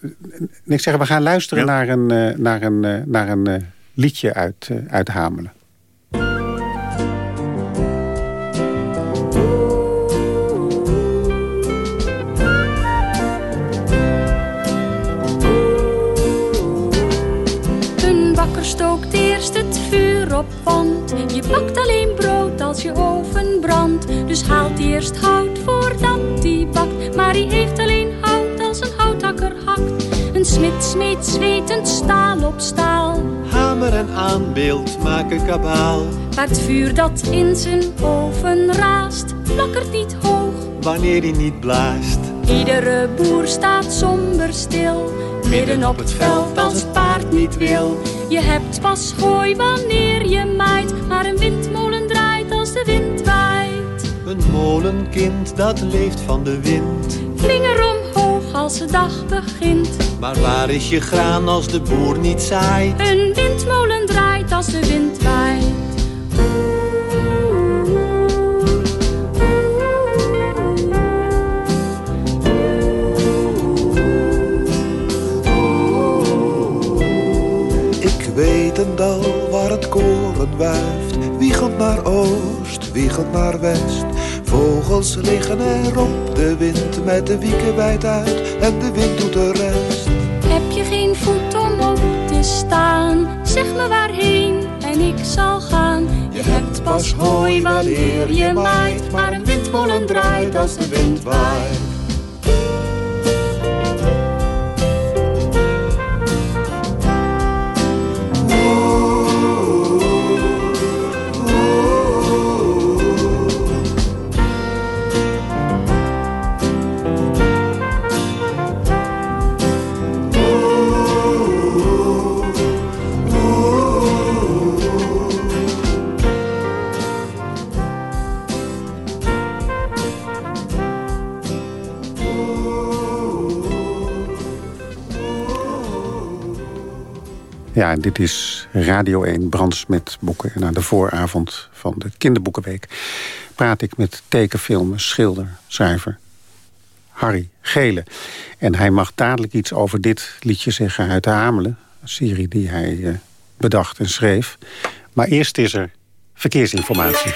Ik zeg, we gaan luisteren ja. naar een, naar een, naar een liedje uit, uit Hamelen. Een bakker stookt eerst het vuur op, want je bakt alleen brood als je oven brandt. Dus haalt eerst hout voordat hij bakt, maar hij heeft alleen hout als een houthakker hakt. Een smid smeet zwetend staal op staal. Hamer en aanbeeld maken kabaal. Maar het vuur dat in zijn oven raast, flakkert niet hoog. Wanneer hij niet blaast. Iedere boer staat somber stil. Midden op het veld als het paard niet wil. Je hebt pas gooi wanneer je maait. Maar een windmolen draait als de wind waait. Een molenkind dat leeft van de wind. Vinger omhoog als de dag begint. Maar waar is je graan als de boer niet zaait? Een windmolen draait als de wind waait. Dal waar het koren wuift. Wiegend naar oost, wiegend naar west. Vogels liggen er op de wind met de wieken wijd uit en de wind doet de rest. Heb je geen voet om op te staan? Zeg me waarheen en ik zal gaan. Je hebt pas hooi wanneer je maait, maar een windmolen draait als de wind waait. Dit is Radio 1 Brands met boeken. En aan de vooravond van de Kinderboekenweek praat ik met tekenfilmer, schilder, schrijver Harry Gele. En hij mag dadelijk iets over dit liedje zeggen uit de Hamelen. Een serie die hij uh, bedacht en schreef. Maar eerst is er verkeersinformatie.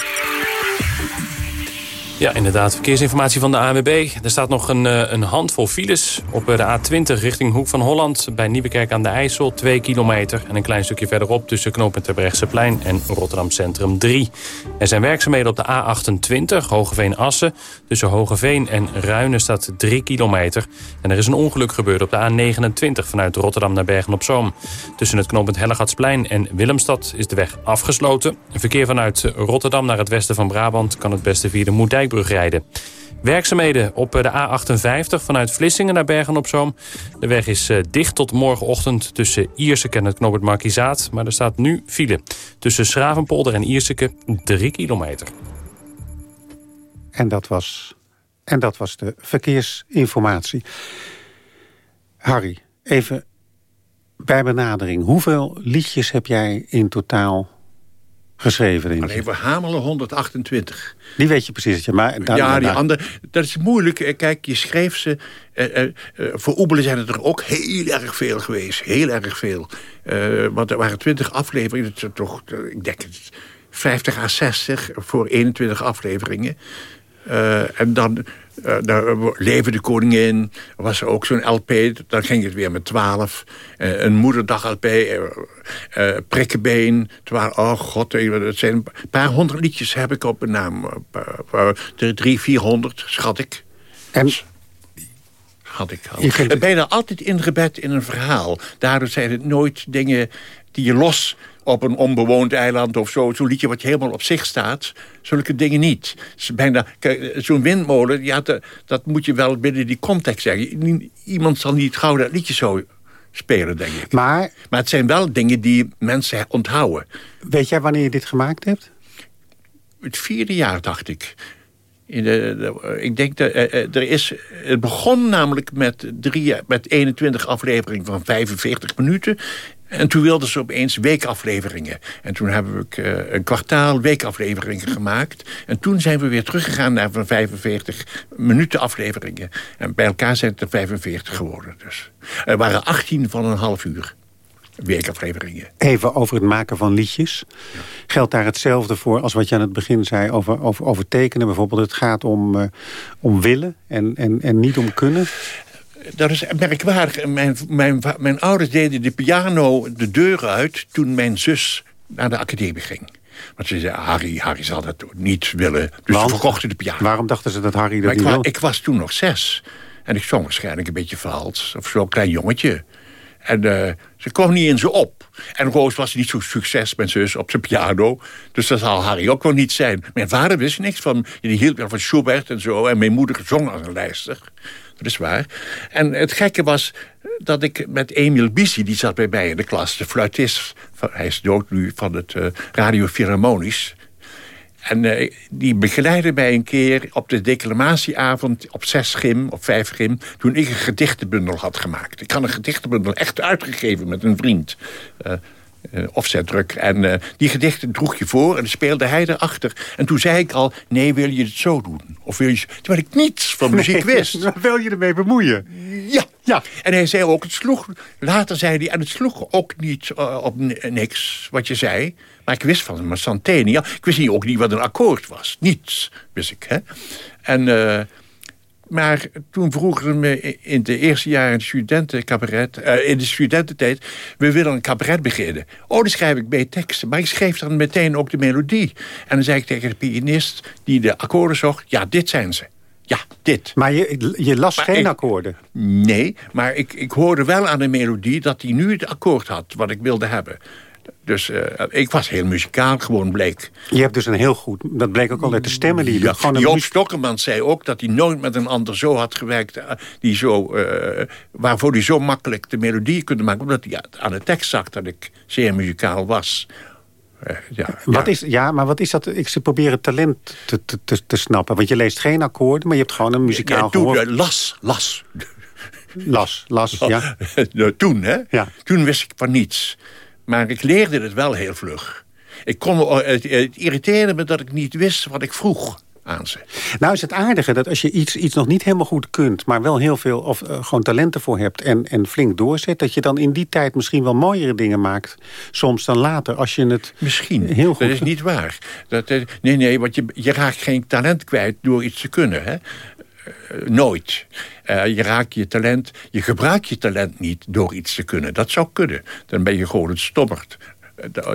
Ja, inderdaad. Verkeersinformatie van de ANWB. Er staat nog een, eh, een handvol files op eh, de A20 richting Hoek van Holland... bij Nieuwekerk aan de IJssel, 2 kilometer. En een klein stukje verderop tussen knooppunt Terbrechtseplein en Rotterdam Centrum 3. Er zijn werkzaamheden op de A28, Hogeveen-Assen. Tussen Hogeveen en Ruinen staat 3 kilometer. En er is een ongeluk gebeurd op de A29 vanuit Rotterdam naar Bergen-op-Zoom. Tussen het knooppunt Hellegatsplein en Willemstad is de weg afgesloten. Verkeer vanuit Rotterdam naar het westen van Brabant... kan het beste via de Moerdijk rijden. Werkzaamheden op de A58 vanuit Vlissingen naar Bergen-op-Zoom. De weg is eh, dicht tot morgenochtend tussen Ierseke en het knooppunt Markizaat. Maar er staat nu file. Tussen Schravenpolder en Ierseke 3 kilometer. En dat was, en dat was de verkeersinformatie. Harry, even bij benadering. Hoeveel liedjes heb jij in totaal geschreven? Denk Alleen we hamelen 128. Die weet je precies. Maar daar, ja, die andere, dat is moeilijk. Eh, kijk, je schreef ze... Eh, eh, voor Oebelen zijn het er ook heel erg veel geweest. Heel erg veel. Uh, want er waren 20 afleveringen. Dat toch, ik denk 50 à 60 voor 21 afleveringen. En dan uh, daar Leven de Koningin, was er ook zo'n LP. Dan ging het weer met 12. Uh, een moederdag LP, uh, Prikkenbeen. Waren, oh god, het zijn een paar honderd liedjes heb ik op mijn naam. drie, vierhonderd, schat ik. En had ik al. Je bijna altijd ingebed in een verhaal. Daardoor zijn het nooit dingen die je los op een onbewoond eiland of zo. Zo'n liedje wat helemaal op zich staat. Zulke dingen niet. Zo'n windmolen, ja, dat, dat moet je wel binnen die context zeggen. Iemand zal niet gauw dat liedje zo spelen, denk ik. Maar, maar het zijn wel dingen die mensen onthouden. Weet jij wanneer je dit gemaakt hebt? Het vierde jaar, dacht ik. In de, ik denk dat uh, er is. Het begon namelijk met, drie, met 21 afleveringen van 45 minuten. En toen wilden ze opeens weekafleveringen. En toen hebben we uh, een kwartaal weekafleveringen gemaakt. En toen zijn we weer teruggegaan naar van 45 minuten afleveringen. En bij elkaar zijn het er 45 geworden. Dus. Er waren 18 van een half uur weekafleveringen. Even over het maken van liedjes. Geldt daar hetzelfde voor als wat je aan het begin zei over, over, over tekenen? Bijvoorbeeld het gaat om, uh, om willen en, en, en niet om kunnen? Dat is merkwaardig. Mijn, mijn, mijn ouders deden de piano de deur uit... toen mijn zus naar de academie ging. Want ze zei, Harry, Harry zal dat niet willen. Dus ze verkochten de piano. Waarom dachten ze dat Harry dat niet wil? Ik was toen nog zes. En ik zong waarschijnlijk een beetje vals. Of zo'n klein jongetje. En uh, ze kwam niet in ze op. En Roos was niet zo'n succes, mijn zus, op zijn piano. Dus dat zal Harry ook wel niet zijn. Mijn vader wist niks van. Die hield wel van Schubert en zo. En mijn moeder zong als een lijster. Dat waar. En het gekke was dat ik met Emil Bissi, die zat bij mij in de klas, de fluitist, hij is dood nu van het uh, Radio Philharmonisch. En uh, die begeleidde mij een keer op de declamatieavond op zes gym, op vijf gym, toen ik een gedichtenbundel had gemaakt. Ik had een gedichtenbundel echt uitgegeven met een vriend. Uh, uh, offsetdruk. En uh, die gedichten droeg je voor en speelde hij erachter. En toen zei ik al, nee, wil je het zo doen? Of wil je... Terwijl ik niets van muziek nee, wist. [laughs] wil je ermee bemoeien? Ja. ja. En hij zei ook, het sloeg... Later zei hij, en het sloeg ook niet uh, op niks wat je zei. Maar ik wist van een Santenia. Ik wist niet, ook niet wat een akkoord was. Niets, wist ik. Hè? En... Maar toen vroegen ze me in de eerste jaren in de studentencabaret, uh, in de studententijd, we willen een cabaret beginnen. Oh, dan schrijf ik bij teksten. Maar ik schreef dan meteen ook de melodie. En dan zei ik tegen de pianist die de akkoorden zocht, ja, dit zijn ze. Ja, dit. Maar je, je las geen akkoorden? Nee, maar ik, ik hoorde wel aan de melodie dat hij nu het akkoord had wat ik wilde hebben. Dus uh, ik was heel muzikaal, gewoon bleek. Je hebt dus een heel goed... Dat bleek ook al uit de stemmen die je ja, Gewoon Joop Stokkerman zei ook dat hij nooit met een ander zo had gewerkt... Uh, die zo, uh, waarvoor hij zo makkelijk de melodie kon maken... omdat hij aan de tekst zag dat ik zeer muzikaal was. ja, wat ja. Is, ja, maar wat is dat? Ik ze proberen talent te, te, te, snappen. Want je leest geen akkoorden, maar je hebt gewoon een muzikaal ja, toen, las, las. Las, las, [laughs] ja. toen, hè? Ja. Toen wist ik van niets. Maar ik leerde het wel heel vlug. Ik kon, het, het irriteerde me dat ik niet wist wat ik vroeg. aan ze. Nou is het aardige dat als je iets, iets nog niet helemaal goed kunt... maar wel heel veel of uh, gewoon talenten voor hebt en, en flink doorzet... dat je dan in die tijd misschien wel mooiere dingen maakt. Soms dan later, als je het misschien. heel goed... Dat is niet waar. Dat, uh, nee, nee, want je, je raakt geen talent kwijt door iets te kunnen. Hè? Uh, nooit. je raakt je talent, je gebruikt je talent niet door iets te kunnen. Dat zou kunnen. Dan ben je gewoon een stommerd.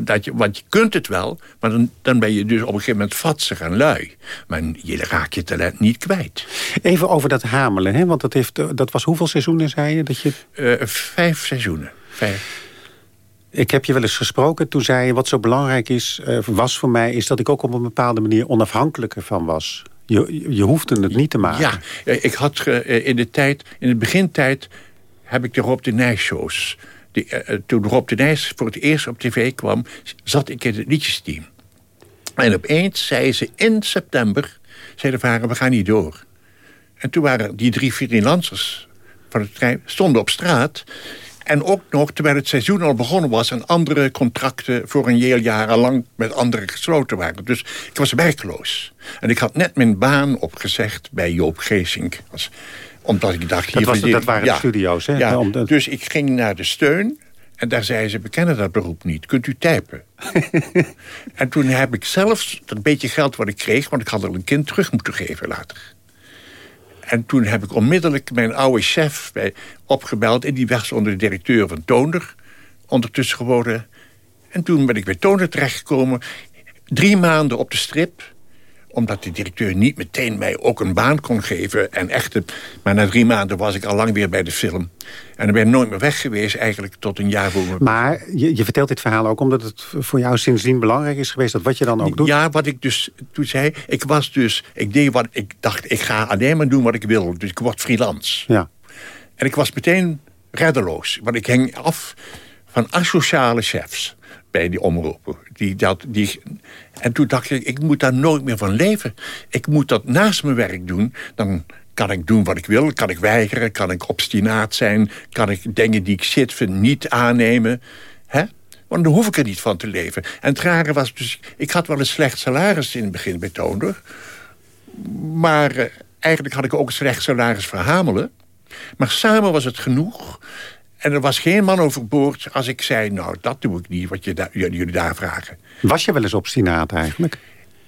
Dat je, want je kunt het wel, maar dan, dan ben je dus op een gegeven moment vatsig en lui. Maar je raakt je talent niet kwijt. Even over dat hamelen, hè? want dat, heeft, dat was hoeveel seizoenen, zei je? Dat je... Uh, vijf seizoenen. Vijf. Ik heb je wel eens gesproken, toen zei je... wat zo belangrijk is, uh, was voor mij... is dat ik ook op een bepaalde manier onafhankelijker van was. Je, je hoefde het niet te maken. Ja, ik had uh, in de tijd, in de begintijd... heb ik erop de Nijs-shows... Uh, toen Rob de Nijs voor het eerst op tv kwam... zat ik in het liedjesteam. En opeens zei ze in september... zei de varen, we gaan niet door. En toen waren die drie freelancers van het trein... stonden op straat... En ook nog, terwijl het seizoen al begonnen was... en andere contracten voor een heel jaar lang met anderen gesloten waren. Dus ik was werkloos. En ik had net mijn baan opgezegd bij Joop Geesink. Omdat ik dacht... Dat, was, dat waren ja, de studio's, hè? Ja, dus ik ging naar de steun... En daar zei ze, we kennen dat beroep niet. Kunt u typen? [laughs] en toen heb ik zelfs dat beetje geld wat ik kreeg... want ik had al een kind terug moeten geven later. En toen heb ik onmiddellijk mijn oude chef bij opgebeld... en die was onder de directeur van Toonder ondertussen geworden. En toen ben ik bij Toonder terechtgekomen. Drie maanden op de strip omdat de directeur niet meteen mij ook een baan kon geven. En echte, maar na drie maanden was ik al lang weer bij de film. En dan ben ik nooit meer weg geweest, eigenlijk tot een jaar voor me. Maar je, je vertelt dit verhaal ook omdat het voor jou sindsdien belangrijk is geweest... dat wat je dan ook doet? Ja, wat ik dus toen zei, ik was dus... Ik deed wat ik dacht, ik ga alleen maar doen wat ik wil. Dus ik word freelance. Ja. En ik was meteen reddeloos. Want ik hing af van asociale chefs bij die omroepen. Die, dat, die, en toen dacht ik, ik moet daar nooit meer van leven. Ik moet dat naast mijn werk doen. Dan kan ik doen wat ik wil. Kan ik weigeren, kan ik obstinaat zijn. Kan ik dingen die ik zit niet aannemen. Hè? Want dan hoef ik er niet van te leven. En het rare was dus... Ik had wel een slecht salaris in het begin bij Toonder. Maar uh, eigenlijk had ik ook een slecht salaris voor Hamelen. Maar samen was het genoeg... En er was geen man overboord als ik zei... nou, dat doe ik niet, wat je da jullie daar vragen. Was je wel eens obstinaat eigenlijk?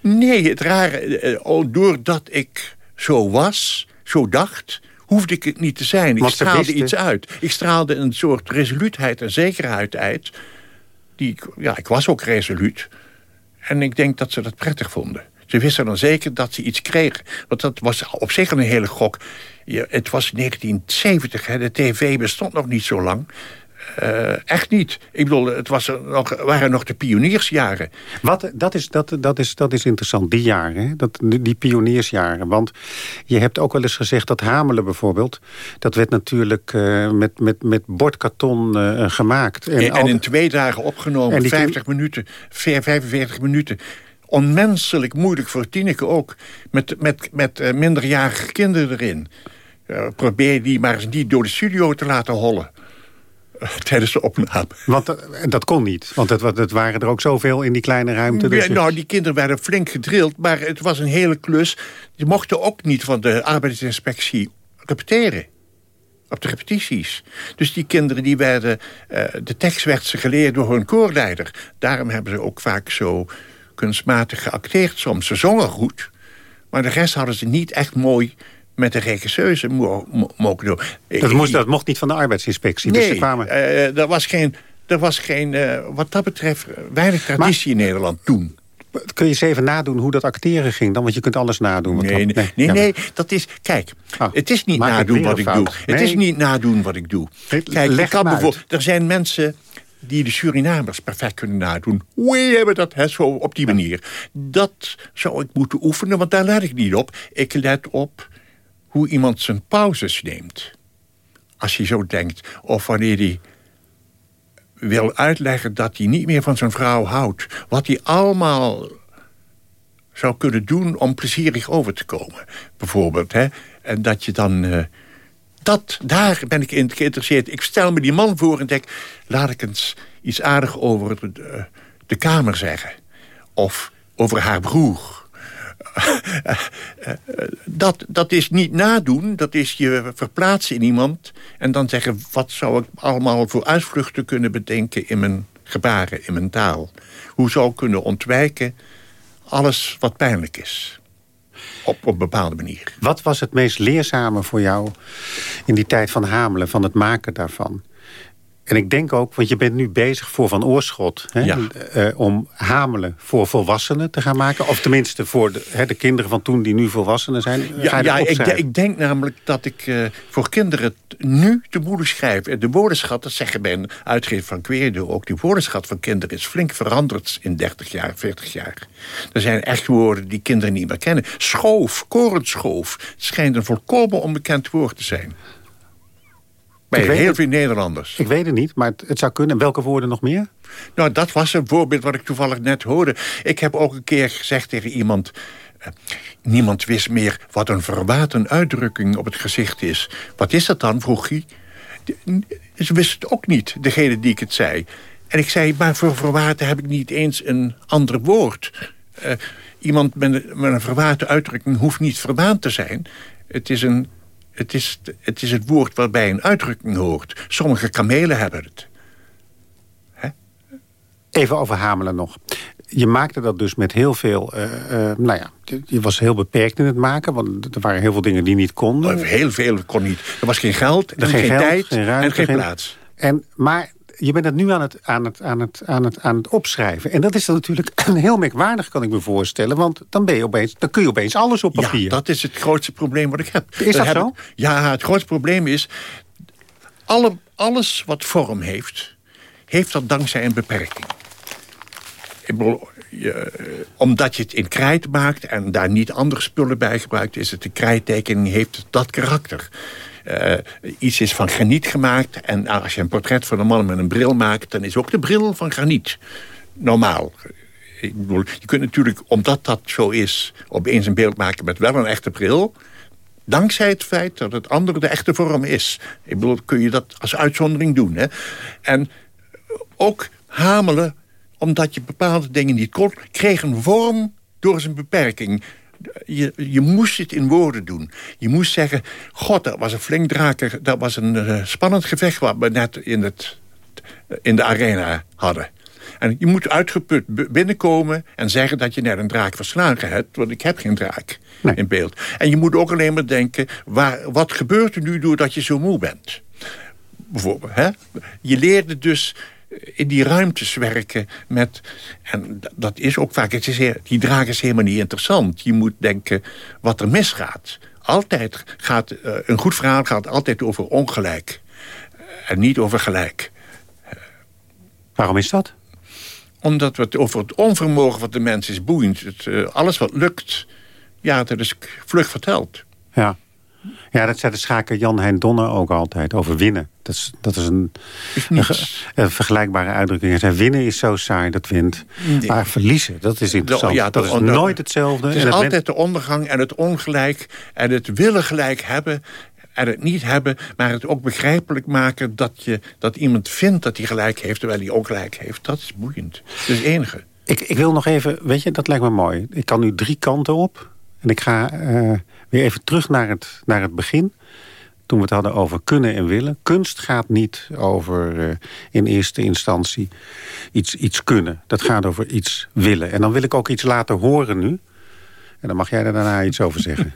Nee, het rare... Oh, doordat ik zo was, zo dacht... hoefde ik het niet te zijn. Ik straalde iets uit. Ik straalde een soort resoluutheid en zekerheid uit. Die, ja, ik was ook resoluut. En ik denk dat ze dat prettig vonden. Ze wisten dan zeker dat ze iets kregen. Want dat was op zich een hele gok. Ja, het was 1970, hè, de tv bestond nog niet zo lang. Eh, echt niet. Ik bedoel, het was er nog, waren nog de pioniersjaren. Wat, dat, is, dat, dat, is, dat is interessant, die jaren, hè? Dat, die die pioniersjaren. Want je hebt ook wel eens gezegd dat Hamelen bijvoorbeeld... dat werd natuurlijk eh, met, met, met bordkarton eh, gemaakt. En, in twee dagen opgenomen, En die 50 minuten, 45 minuten. Onmenselijk moeilijk voor Tineke ook. Met, met, met minderjarige kinderen erin. Eh, probeer die maar eens niet door de studio te laten hollen. eh, tijdens de opname. Want eh, dat kon niet, want het, het waren er ook zoveel in die kleine ruimte. Dus nou, die kinderen werden flink gedrild, maar het was een hele klus. Die mochten ook niet van de arbeidsinspectie repeteren. Op de repetities. Dus die kinderen die werden... de tekst werd ze geleerd door hun koorleider. Daarom hebben ze ook vaak zo kunstmatig geacteerd soms. Ze zongen goed, maar de rest hadden ze niet echt mooi met de regisseuse mo mo mogen doen. dat, moest, dat mocht niet van de arbeidsinspectie. Dus Nee, ze kwamen... eh, er was geen, er was geen eh, wat dat betreft, eh, weinig traditie in Nederland toen. Kun je eens even nadoen hoe dat acteren ging dan? Want je kunt alles nadoen. wat Nee, dat- nee, nee, ja, nee, dat is... Kijk, Oh, het is niet nadoen wat ik doe. Het is niet nadoen wat ik doe. Kijk, leg ik kan bijvoorbeeld... Er zijn mensen die de Surinamers perfect kunnen nadoen. We hebben dat hè, zo op die manier. Dat zou ik moeten oefenen, want daar let ik niet op. Ik let op hoe iemand zijn pauzes neemt. Als hij zo denkt. Of wanneer hij wil uitleggen dat hij niet meer van zijn vrouw houdt. Wat hij allemaal zou kunnen doen om plezierig over te komen. Bijvoorbeeld. Hè? En dat je dan... eh, dat, daar ben ik in geïnteresseerd. Ik stel me die man voor en denk... laat ik eens iets aardigs over de, de kamer zeggen. Of over haar broer. [laughs] dat, dat is niet nadoen, dat is je verplaatsen in iemand... en dan zeggen, wat zou ik allemaal voor uitvluchten kunnen bedenken... in mijn gebaren, in mijn taal. Hoe zou ik kunnen ontwijken alles wat pijnlijk is. Op, op een bepaalde manier. Wat was het meest leerzame voor jou in die tijd van Hamelen, van het maken daarvan? En ik denk ook, want je bent nu bezig voor Van Oorschot... Hè, uh, om Hamelen voor volwassenen te gaan maken. Of tenminste voor de, hè, de kinderen van toen die nu volwassenen zijn. Ja, ja ik, ik, denk namelijk dat ik uh, voor kinderen nu te moeder schrijf. De woordenschat, dat zeggen bij een uitgever van Queerdo ook... die woordenschat van kinderen is flink veranderd in 30 jaar, 40 jaar. Er zijn echt woorden die kinderen niet meer kennen. Schoof, korenschoof, schijnt een volkomen onbekend woord te zijn. Bij heel veel Nederlanders. Ik weet het niet, maar het, het, zou kunnen. Welke woorden nog meer? Nou, dat was een voorbeeld wat ik toevallig net hoorde. Ik heb ook een keer gezegd tegen iemand... Uh, niemand wist meer wat een verwaten uitdrukking op het gezicht is. Wat is dat dan, vroeg hij. Ze wist het ook niet, degene die ik het zei. En ik zei, maar voor verwaten heb ik niet eens een ander woord. Uh, iemand met, met een verwaten uitdrukking hoeft niet verwaand te zijn. Het is een het is, het is het woord waarbij een uitdrukking hoort. Sommige kamelen hebben het. Even over Hamelen nog. Je maakte dat dus met heel veel... Uh, uh, nou ja, je was heel beperkt in het maken. Want er waren heel veel dingen die niet konden. Heel veel kon niet. Er was geen geld, en geen, geen tijd geen ruimte, en geen, geen plaats. En, maar je bent het nu aan het, aan, het, aan, het, aan, het, aan het opschrijven. En dat is dan natuurlijk [clears throat] heel merkwaardig, kan ik me voorstellen. Want dan, ben je opeens, dan kun je opeens alles op papier. Ja, dat is het grootste probleem wat ik heb. Is dat, zo? ja, het grootste probleem is... Alle, alles wat vorm heeft, heeft dat dankzij een beperking. Ik bedoel, je, omdat je het in krijt maakt en daar niet andere spullen bij gebruikt... is het de krijttekening, heeft dat karakter. Uh, iets is van graniet gemaakt. En als je een portret van een man met een bril maakt... dan is ook de bril van graniet. Normaal. Je kunt natuurlijk, omdat dat zo is... opeens een beeld maken met wel een echte bril... Dankzij het feit dat het andere de echte vorm is. Ik bedoel, kun je dat als uitzondering doen. Hè? En ook hamelen, omdat je bepaalde dingen niet kon... kreeg een vorm door zijn beperking je, je moest het in woorden doen. Je moest zeggen, god, dat was een flink draker. Dat was een uh, spannend gevecht wat we net in, het, in de arena hadden. En je moet uitgeput binnenkomen en zeggen dat je net een draak verslagen hebt. Want ik heb geen draak in beeld. En je moet ook alleen maar denken, waar, wat gebeurt er nu doordat je zo moe bent? Bijvoorbeeld, hè? Je leerde dus in die ruimtes werken. Met, en dat is ook vaak, het is die draak is helemaal niet interessant. Je moet denken wat er misgaat. Altijd gaat, uh, een goed verhaal gaat altijd over ongelijk. En niet over gelijk. Waarom is dat? Omdat het over het onvermogen van de mens is boeiend. Het, uh, alles wat lukt, ja, dat is vlug verteld. Ja. Ja, dat zei de schaker Jan Hein Donner ook altijd, over winnen. Dat is, dat is een, een, vergelijkbare uitdrukking. Hij zei, winnen is zo saai, dat wint. Maar verliezen, dat is interessant. Ja, dat, is nooit hetzelfde. Het is altijd de ondergang en het ongelijk... en het willen gelijk hebben en het niet hebben... maar het ook begrijpelijk maken dat, je, dat iemand vindt dat hij gelijk heeft... terwijl hij ook gelijk heeft. Dat is boeiend. Dat is het enige. Ik, ik wil nog even, weet je, dat lijkt me mooi. Ik kan nu drie kanten op... En ik ga uh, weer even terug naar het, naar het begin. Toen we het hadden over kunnen en willen. Kunst gaat niet over uh, in eerste instantie iets, iets kunnen. Dat gaat over iets willen. En dan wil ik ook iets laten horen nu. En dan mag jij daarna iets over zeggen.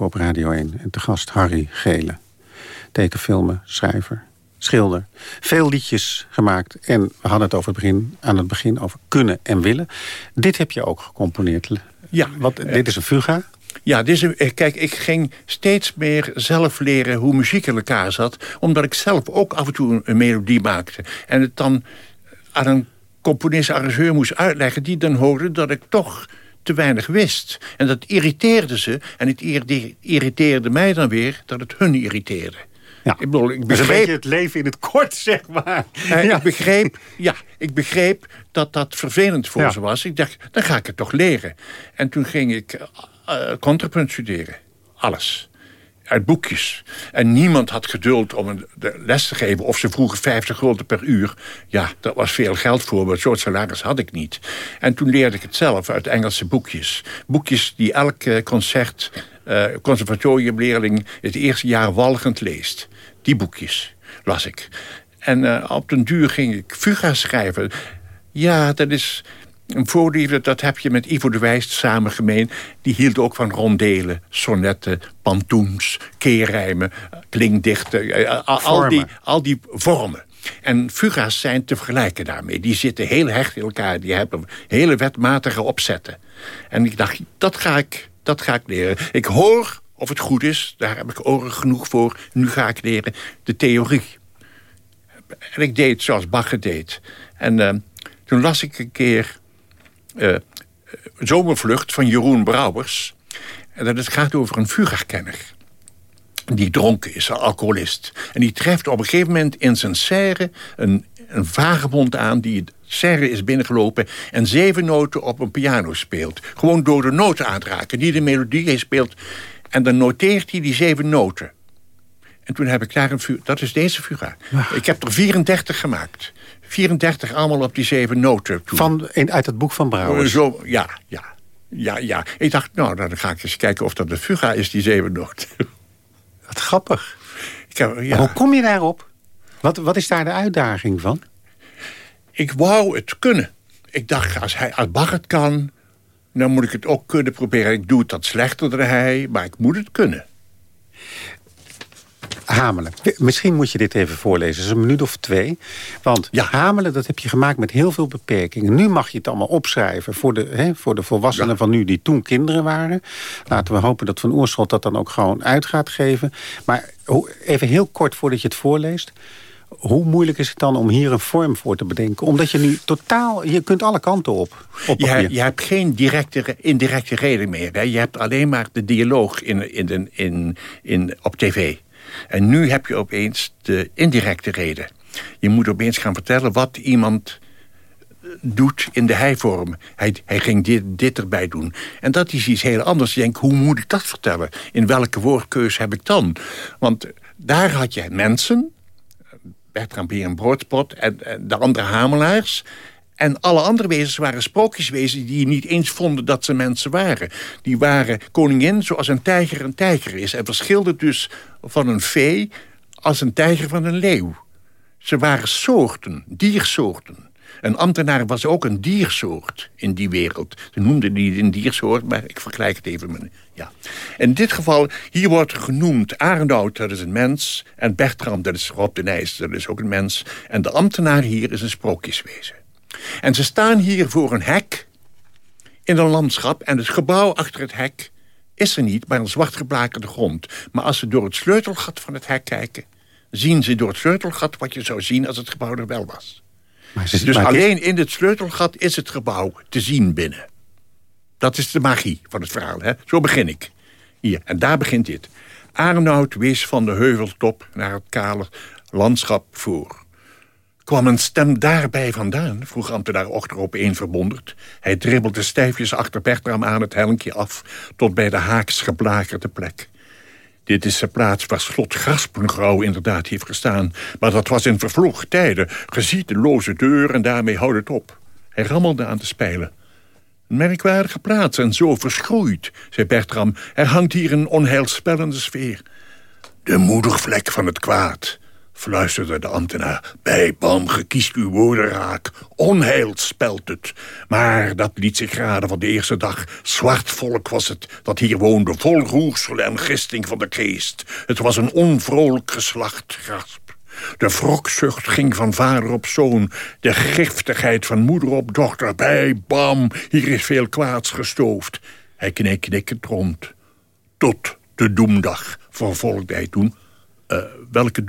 Op Radio 1. En te gast Harry Gele. Tekenfilmen, schrijver, schilder. Veel liedjes gemaakt. En we hadden het over het begin, aan het begin over kunnen en willen. Dit heb je ook gecomponeerd. Ja. Wat, dit is een fuga. Ja, dit is een, eh, kijk, ik ging steeds meer zelf leren hoe muziek in elkaar zat. Omdat ik zelf ook af en toe een, melodie maakte. En het dan aan een componist-arrangeur moest uitleggen... die dan hoorde dat ik toch te weinig wist. En dat irriteerde ze. En het irriteerde mij dan weer dat het hun irriteerde. Ja. Ik bedoel, ik begreep... een beetje het leven in het kort, zeg maar. Uh, ja. Ik, begreep, ja, ik begreep dat dat vervelend voor ze was. Ik dacht, dan ga ik het toch leren. En toen ging ik uh, contrapunt studeren. Alles. Uit boekjes. En niemand had geduld om een les te geven. Of ze vroegen 50 gulden per uur. Ja, dat was veel geld voor me. Zo'n salaris had ik niet. En toen leerde ik het zelf uit Engelse boekjes. Boekjes die elk uh, concert, uh, conservatoriumleerling... het eerste jaar walgend leest. Die boekjes las ik. En uh, op den duur ging ik fuga schrijven. Ja, dat is een voorliefde, dat heb je met Ivo de Wijst samen gemeen. Die hield ook van rondelen, sonnetten, pantoums, keerrijmen, klinkdichten. Eh, al die, al die vormen. En fuga's zijn te vergelijken daarmee. Die zitten heel hecht in elkaar. Die hebben hele wetmatige opzetten. En ik dacht, dat ga ik, dat ga ik leren. Ik hoor of het goed is. Daar heb ik oren genoeg voor. Nu ga ik leren de theorie. En ik deed zoals Bach het deed. En uh, toen las ik een keer Zomervlucht van Jeroen Brouwers. En dat het gaat over een vuurkenner. Die dronken is, een alcoholist. En die treft op een gegeven moment in zijn serre een, een vagebond aan... die het serre is binnengelopen en zeven noten op een piano speelt. Gewoon door de noten aan te raken. Die de melodie speelt. En dan noteert hij die zeven noten. En toen heb ik daar een vuur... Dat is deze fuga. Ik heb er 34 gemaakt. 34 allemaal op die zeven noten. Van, in, uit het boek van Brouwers? Zo, ja, ja. Ja, ja. Ik dacht, nou, dan ga ik eens kijken of dat de fuga is, die zeven noten. [laughs] Wat grappig. Ik heb, ja. Hoe kom je daarop? Wat, wat is daar de uitdaging van? Ik wou het kunnen. Ik dacht, als, hij, als Bach het kan, dan moet ik het ook kunnen proberen. Ik doe het dat slechter dan hij, maar ik moet het kunnen. Hamelen. Misschien moet je dit even voorlezen. Het is een minuut of twee. Want ja. Hamelen, dat heb je gemaakt met heel veel beperkingen. Nu mag je het allemaal opschrijven voor de, hè, voor de volwassenen van nu... die toen kinderen waren. Laten we hopen dat Van Oorschot dat dan ook gewoon uit gaat geven. Maar even heel kort voordat je het voorleest. Hoe moeilijk is het dan om hier een vorm voor te bedenken? Omdat je nu totaal... Je kunt alle kanten op. op je, je, hebt geen directe, indirecte reden meer. Hè? Je hebt alleen maar de dialoog in, in, in, in, op tv. En nu heb je opeens de indirecte reden. Je moet opeens gaan vertellen wat iemand eh, doet in de hijvorm. Hij, hij ging dit, erbij doen. En dat is iets heel anders. Je denkt, hoe moet ik dat vertellen? In welke woordkeus heb ik dan? Want daar had je mensen... Bertram Bier Broodspot en, en de andere hamelaars... En alle andere wezens waren sprookjeswezens die niet eens vonden dat ze mensen waren. Die waren koningin zoals een tijger een tijger is. En verschilde dus van een vee als een tijger van een leeuw. Ze waren soorten, diersoorten. Een ambtenaar was ook een diersoort in die wereld. Ze noemden die een diersoort, maar ik vergelijk het even. Met, ja. In dit geval, hier wordt genoemd... Arnoud, dat is een mens. En Bertram, dat is Rob de Nijs, dat is ook een mens. En de ambtenaar hier is een sprookjeswezen. En ze staan hier voor een hek in een landschap... en het gebouw achter het hek is er niet, maar een zwart geblakerde grond. Maar als ze door het sleutelgat van het hek kijken... zien ze door het sleutelgat wat je zou zien als het gebouw er wel was. Maar dus alleen in het sleutelgat is het gebouw te zien binnen. Dat is de magie van het verhaal. Hè? Zo begin ik. Hier, en daar begint dit. Arnoud wees van de heuveltop naar het kale landschap voor. Kwam een stem daarbij vandaan? vroeg ambtenaar Ochter opeen verwonderd. Hij dribbelde stijfjes achter Bertram aan het helmje af... tot bij de haaks geblakerde plek. Dit is de plaats waar slot Graspengrauw inderdaad heeft gestaan. Maar dat was in vervlogen tijden. Geziet de loze deur en daarmee houdt het op. Hij rammelde aan de spijlen. Een merkwaardige plaats en zo verschroeid, zei Bertram. Er hangt hier een onheilspellende sfeer. De moedervlek van het kwaad. Fluisterde de ambtenaar. Bij Bam gekiest uw woorden raak. Onheil spelt het. Maar dat liet zich raden van de eerste dag. Zwart volk was het dat hier woonde, vol roersel en gisting van de geest. Het was een onvrolijk geslacht grasp. De wrokzucht ging van vader op zoon. De giftigheid van moeder op dochter. Bij bam, hier is veel kwaads gestoofd. Hij kneep knikkend rond. Tot de doemdag, vervolgde hij toen. Uh, welke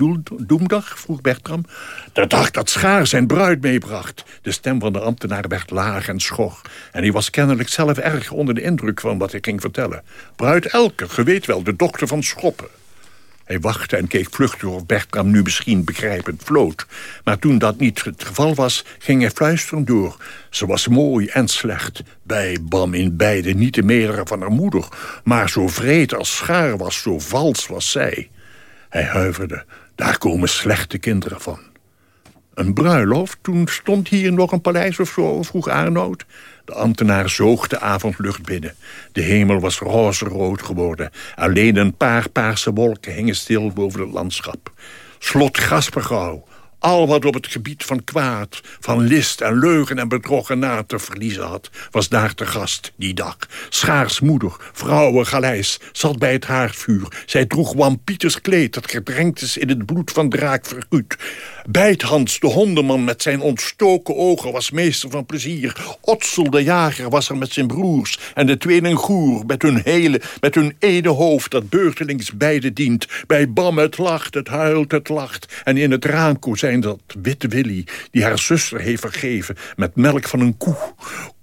doemdag? vroeg Bertram. De dag dat Schaar zijn bruid meebracht. De stem van de ambtenaar werd laag en schor. En hij was kennelijk zelf erg onder de indruk van wat hij ging vertellen. Bruid Elke, ge weet wel, de dochter van Schoppen. Hij wachtte en keek vluchtig of Bertram nu misschien begrijpend floot. Maar toen dat niet het geval was, ging hij fluisterend door. Ze was mooi en slecht, bij Bam in beide niet de meerdere van haar moeder. Maar zo vreed als schaar was, zo vals was zij. Hij huiverde, daar komen slechte kinderen van. Een bruiloft? Toen stond hier nog een paleis of zo, vroeg Arnoud. De ambtenaar zoog de avondlucht binnen. De hemel was roze-rood geworden. Alleen een paar paarse wolken hingen stil boven het landschap. Slot Gaspergauw, al wat op het gebied van kwaad, van list en leugen en bedrog na te verliezen had, was daar te gast die dag. Schaars moeder, vrouwen Galeis, zat bij het haardvuur. Zij droeg Wan Pieters kleed, dat gedrenkt is in het bloed van draak verguut. Bijthans, de hondenman met zijn ontstoken ogen, was meester van plezier. Otsel, de jager, was er met zijn broers. En de tweeling Goer, met hun hele, met hun ene hoofd... dat beurtelings beide dient. Bij Bam het lacht, het huilt, het lacht. En in het raamkozijn dat witte Willy... die haar zuster heeft vergeven met melk van een koe.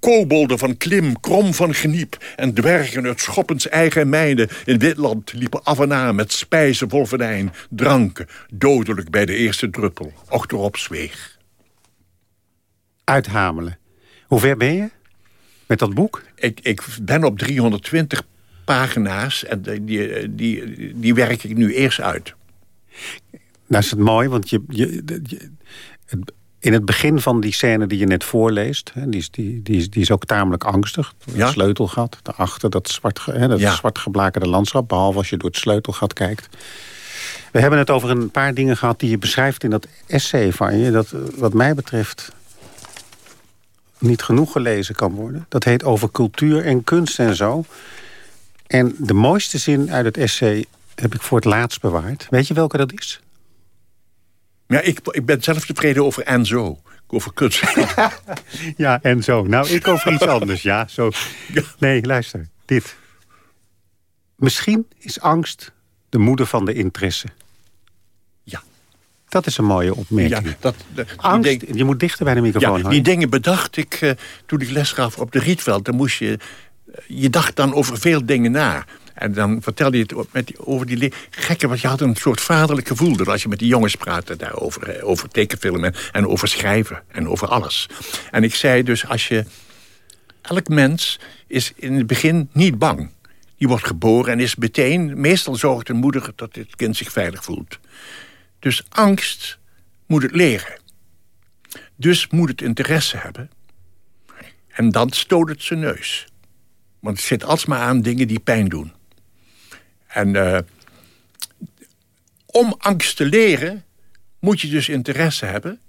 Kobolden van Klim, Krom van Geniep... en dwergen uit Schoppens eigen mijnen in Witland... liepen af en aan met spijzen vol venijn, dranken... dodelijk bij de eerste druppel, achterop zweeg. Uithamelen. Hoe ver ben je met dat boek? Ik, ik ben op 320 pagina's en die, die, die werk ik nu eerst uit. Nou is het mooi, want je, je, je het, in het begin van die scène die je net voorleest... Hè, die, is, die, die, is, die is ook tamelijk angstig. Het sleutelgat, daarachter dat, zwart, hè, dat ja. zwart geblakerde landschap... behalve als je door het sleutelgat kijkt. We hebben het over een paar dingen gehad die je beschrijft in dat essay van je... dat wat mij betreft niet genoeg gelezen kan worden. Dat heet over cultuur en kunst en zo. En de mooiste zin uit het essay heb ik voor het laatst bewaard. Weet je welke dat is? Ja, ik, ik ben zelf tevreden over en zo. Over kunst. [laughs] ja, en zo. Nou, ik over iets anders. Ja, zo. Nee, luister. Dit. Misschien is angst de moeder van de interesse. Ja. Dat is een mooie opmerking. Ja, dat, angst, denk, je moet dichter bij de microfoon ja, Die dingen bedacht ik uh, toen ik les gaf op de Rietveld. Dan moest je... Je dacht dan over veel dingen na. En dan vertelde je het met die, over die gekke, want je had een soort vaderlijk gevoel... dat als je met die jongens praatte daarover, over tekenfilmen en over schrijven en over alles. En ik zei dus, als je... Elk mens is in het begin niet bang. Die wordt geboren en is meteen... Meestal zorgt een moeder dat het kind zich veilig voelt. Dus angst moet het leren. Dus moet het interesse hebben. En dan stoot het zijn neus. Want het zit alsmaar aan dingen die pijn doen. En uh, om angst te leren moet je dus interesse hebben.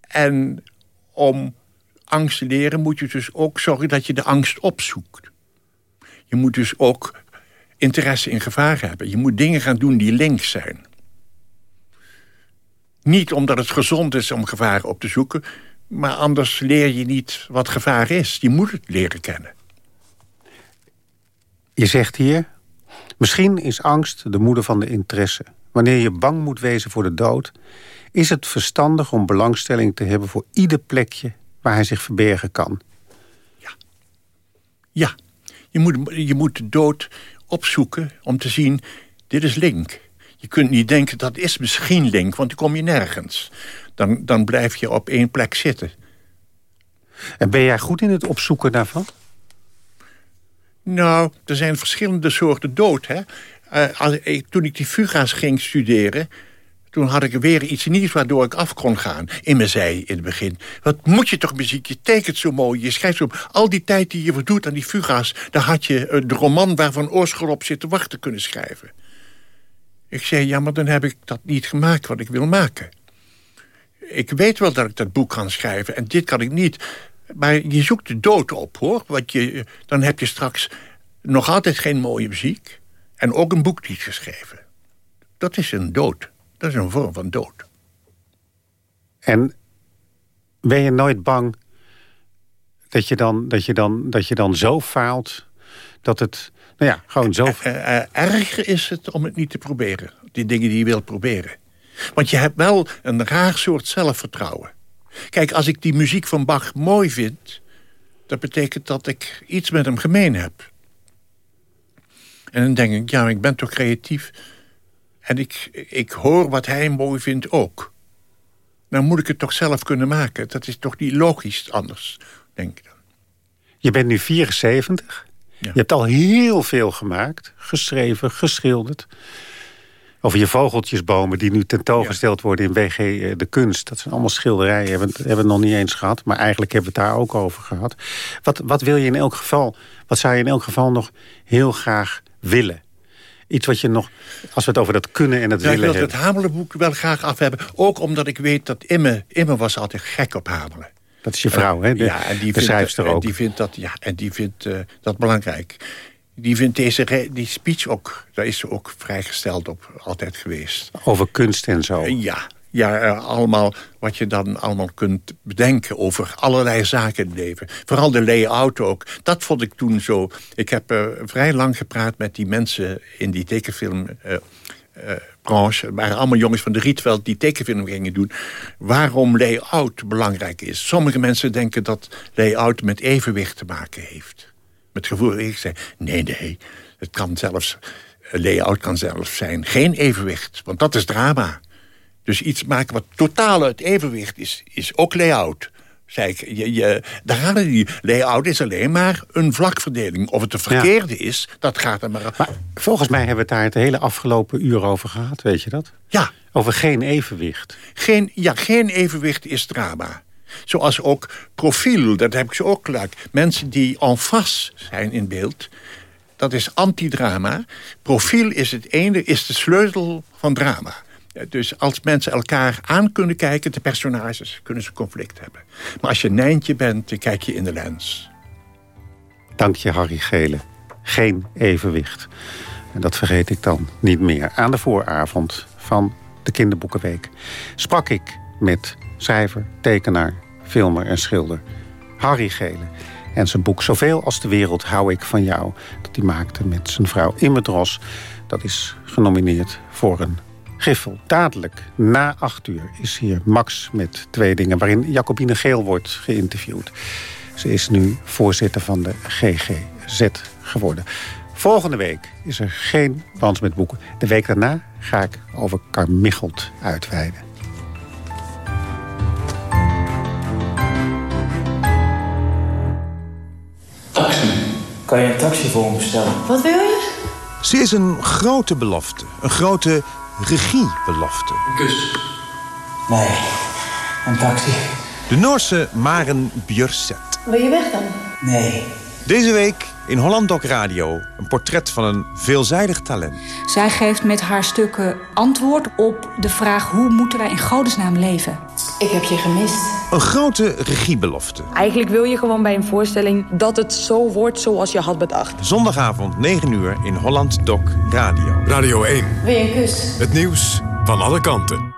En om angst te leren moet je dus ook zorgen dat je de angst opzoekt. Je moet dus ook interesse in gevaar hebben. Je moet dingen gaan doen die links zijn. Niet omdat het gezond is om gevaar op te zoeken... maar anders leer je niet wat gevaar is. Je moet het leren kennen. Je zegt hier, Misschien is angst de moeder van de interesse. Wanneer je bang moet wezen voor de dood... is het verstandig om belangstelling te hebben voor ieder plekje... waar hij zich verbergen kan. Ja. Ja. Je moet, je moet de dood opzoeken om te zien... dit is Link. Je kunt niet denken, dat is misschien Link, want dan kom je nergens. Dan, dan blijf je op één plek zitten. En ben jij goed in het opzoeken daarvan? Nou, er zijn verschillende soorten dood. Hè? Uh, als, toen ik die fuga's ging studeren... toen had ik weer iets nieuws waardoor ik af kon gaan. In me zei in het begin... wat moet je toch muziek, je tekent zo mooi, je schrijft zo... al die tijd die je verdoet aan die fuga's... daar had je uh, de roman waarvan Oorschot op zit te wachten kunnen schrijven. Ik zei, ja, maar dan heb ik dat niet gemaakt wat ik wil maken. Ik weet wel dat ik dat boek kan schrijven en dit kan ik niet. Maar je zoekt de dood op, hoor. Want je, dan heb je straks nog altijd geen mooie muziek... en ook een boek niet geschreven. Dat is een dood. Dat is een vorm van dood. En ben je nooit bang dat je dan, dat je dan, dat je dan zo faalt... dat het nou ja, gewoon zo... Erger is het om het niet te proberen. Die dingen die je wilt proberen. Want je hebt wel een raar soort zelfvertrouwen. Kijk, als ik die muziek van Bach mooi vind... dat betekent dat ik iets met hem gemeen heb. En dan denk ik, ja, ik ben toch creatief. En ik, ik hoor wat hij mooi vindt ook. Dan moet ik het toch zelf kunnen maken. Dat is toch niet logisch anders, denk ik dan. Je bent nu 74. Je hebt al heel veel gemaakt. Geschreven, geschilderd. Over je vogeltjesbomen die nu tentoongesteld worden in WG eh, De Kunst. Dat zijn allemaal schilderijen, hebben, hebben we het nog niet eens gehad. Maar eigenlijk hebben we het daar ook over gehad. Wat, wat wil je in elk geval, wat zou je in elk geval nog heel graag willen? Iets wat je nog, als we het over dat kunnen en het ja, willen Ik wil hebben. het Hamelenboek wel graag af hebben. Ook omdat ik weet dat Imme, Imme was altijd gek op Hamelen. Dat is je vrouw, hè? De, ja, en die de vindt, schrijfster en ook. Die vindt dat, ja, en die vindt uh, dat belangrijk. Die vindt deze die speech ook, daar is ze ook vrijgesteld op altijd geweest. Over kunst en zo. Uh, ja, ja uh, allemaal wat je dan allemaal kunt bedenken over allerlei zaken in het leven. Vooral de layout ook. Dat vond ik toen zo. Ik heb uh, vrij lang gepraat met die mensen in die tekenfilm uh, waren allemaal jongens van de Rietveld die tekenfilm gingen doen. Waarom layout belangrijk is. Sommige mensen denken dat layout met evenwicht te maken heeft. Met gevoel. Ik zei, nee, nee. Het kan zelfs, layout kan zelfs zijn geen evenwicht. Want dat is drama. Dus iets maken wat totaal uit evenwicht is, is ook layout. Zei ik, je, je, daar het niet. Layout is alleen maar een vlakverdeling. Of het de verkeerde ja. is, dat gaat er maar... maar... Volgens mij hebben we het daar het hele afgelopen uur over gehad, weet je dat? Ja. Over geen evenwicht. Geen, ja, geen evenwicht is drama. Zoals ook profiel, dat heb ik ze ook gelijk. Mensen die en face zijn in beeld, dat is antidrama. Profiel is, het ene, is de sleutel van drama. Dus als mensen elkaar aan kunnen kijken, de personages, kunnen ze conflict hebben. Maar als je Nijntje bent, dan kijk je in de lens. Dank je, Harry Gele. Geen evenwicht. En dat vergeet ik dan niet meer. Aan de vooravond van de Kinderboekenweek sprak ik met schrijver, tekenaar, filmer en schilder Harry Gele. En zijn boek Zoveel als de wereld hou ik van jou... dat hij maakte met zijn vrouw Imme Dros. Dat is genomineerd voor een Giffel. Dadelijk, na acht uur, is hier Max met twee dingen... waarin Jacobine Geel wordt geïnterviewd. Ze is nu voorzitter van de GGZ geworden. Volgende week is er geen Bans met boeken. De week daarna ga ik over Carmichelt uitweiden. Taxi. Kan je een taxi voor me bestellen? Wat wil je? Ze is een grote belofte. Een grote regiebelofte. Een kus. Nee, een taxi. De Noorse Maren Björset. Wil je weg dan? Nee. Deze week in Holland Doc Radio een portret van een veelzijdig talent. Zij geeft met haar stukken antwoord op de vraag... hoe moeten wij in godesnaam leven? Ik heb je gemist. Een grote regiebelofte. Eigenlijk wil je gewoon bij een voorstelling dat het zo wordt zoals je had bedacht. Zondagavond 9 uur in Holland Doc Radio. Radio 1. Wil je een kus? Het nieuws van alle kanten.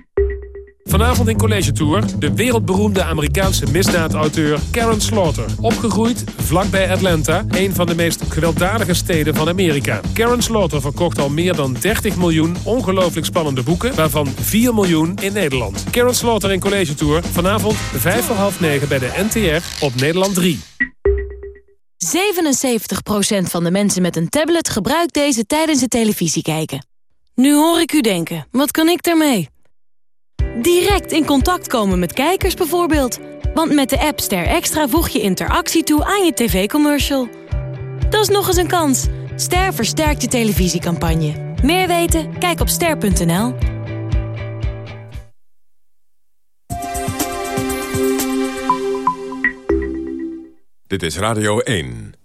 Vanavond in College Tour de wereldberoemde Amerikaanse misdaadauteur Karen Slaughter. Opgegroeid vlakbij Atlanta, een van de meest gewelddadige steden van Amerika. Karen Slaughter verkocht al meer dan 30 miljoen ongelooflijk spannende boeken, waarvan 4 miljoen in Nederland. Karen Slaughter in College Tour, vanavond 5 voor half 9 bij de NTR op Nederland 3. 77% van de mensen met een tablet gebruikt deze tijdens het televisie kijken. Nu hoor ik u denken, wat kan ik daarmee? Direct in contact komen met kijkers bijvoorbeeld. Want met de app Ster Extra voeg je interactie toe aan je tv-commercial. Dat is nog eens een kans. Ster versterkt je televisiecampagne. Meer weten? Kijk op ster.nl. Dit is Radio 1.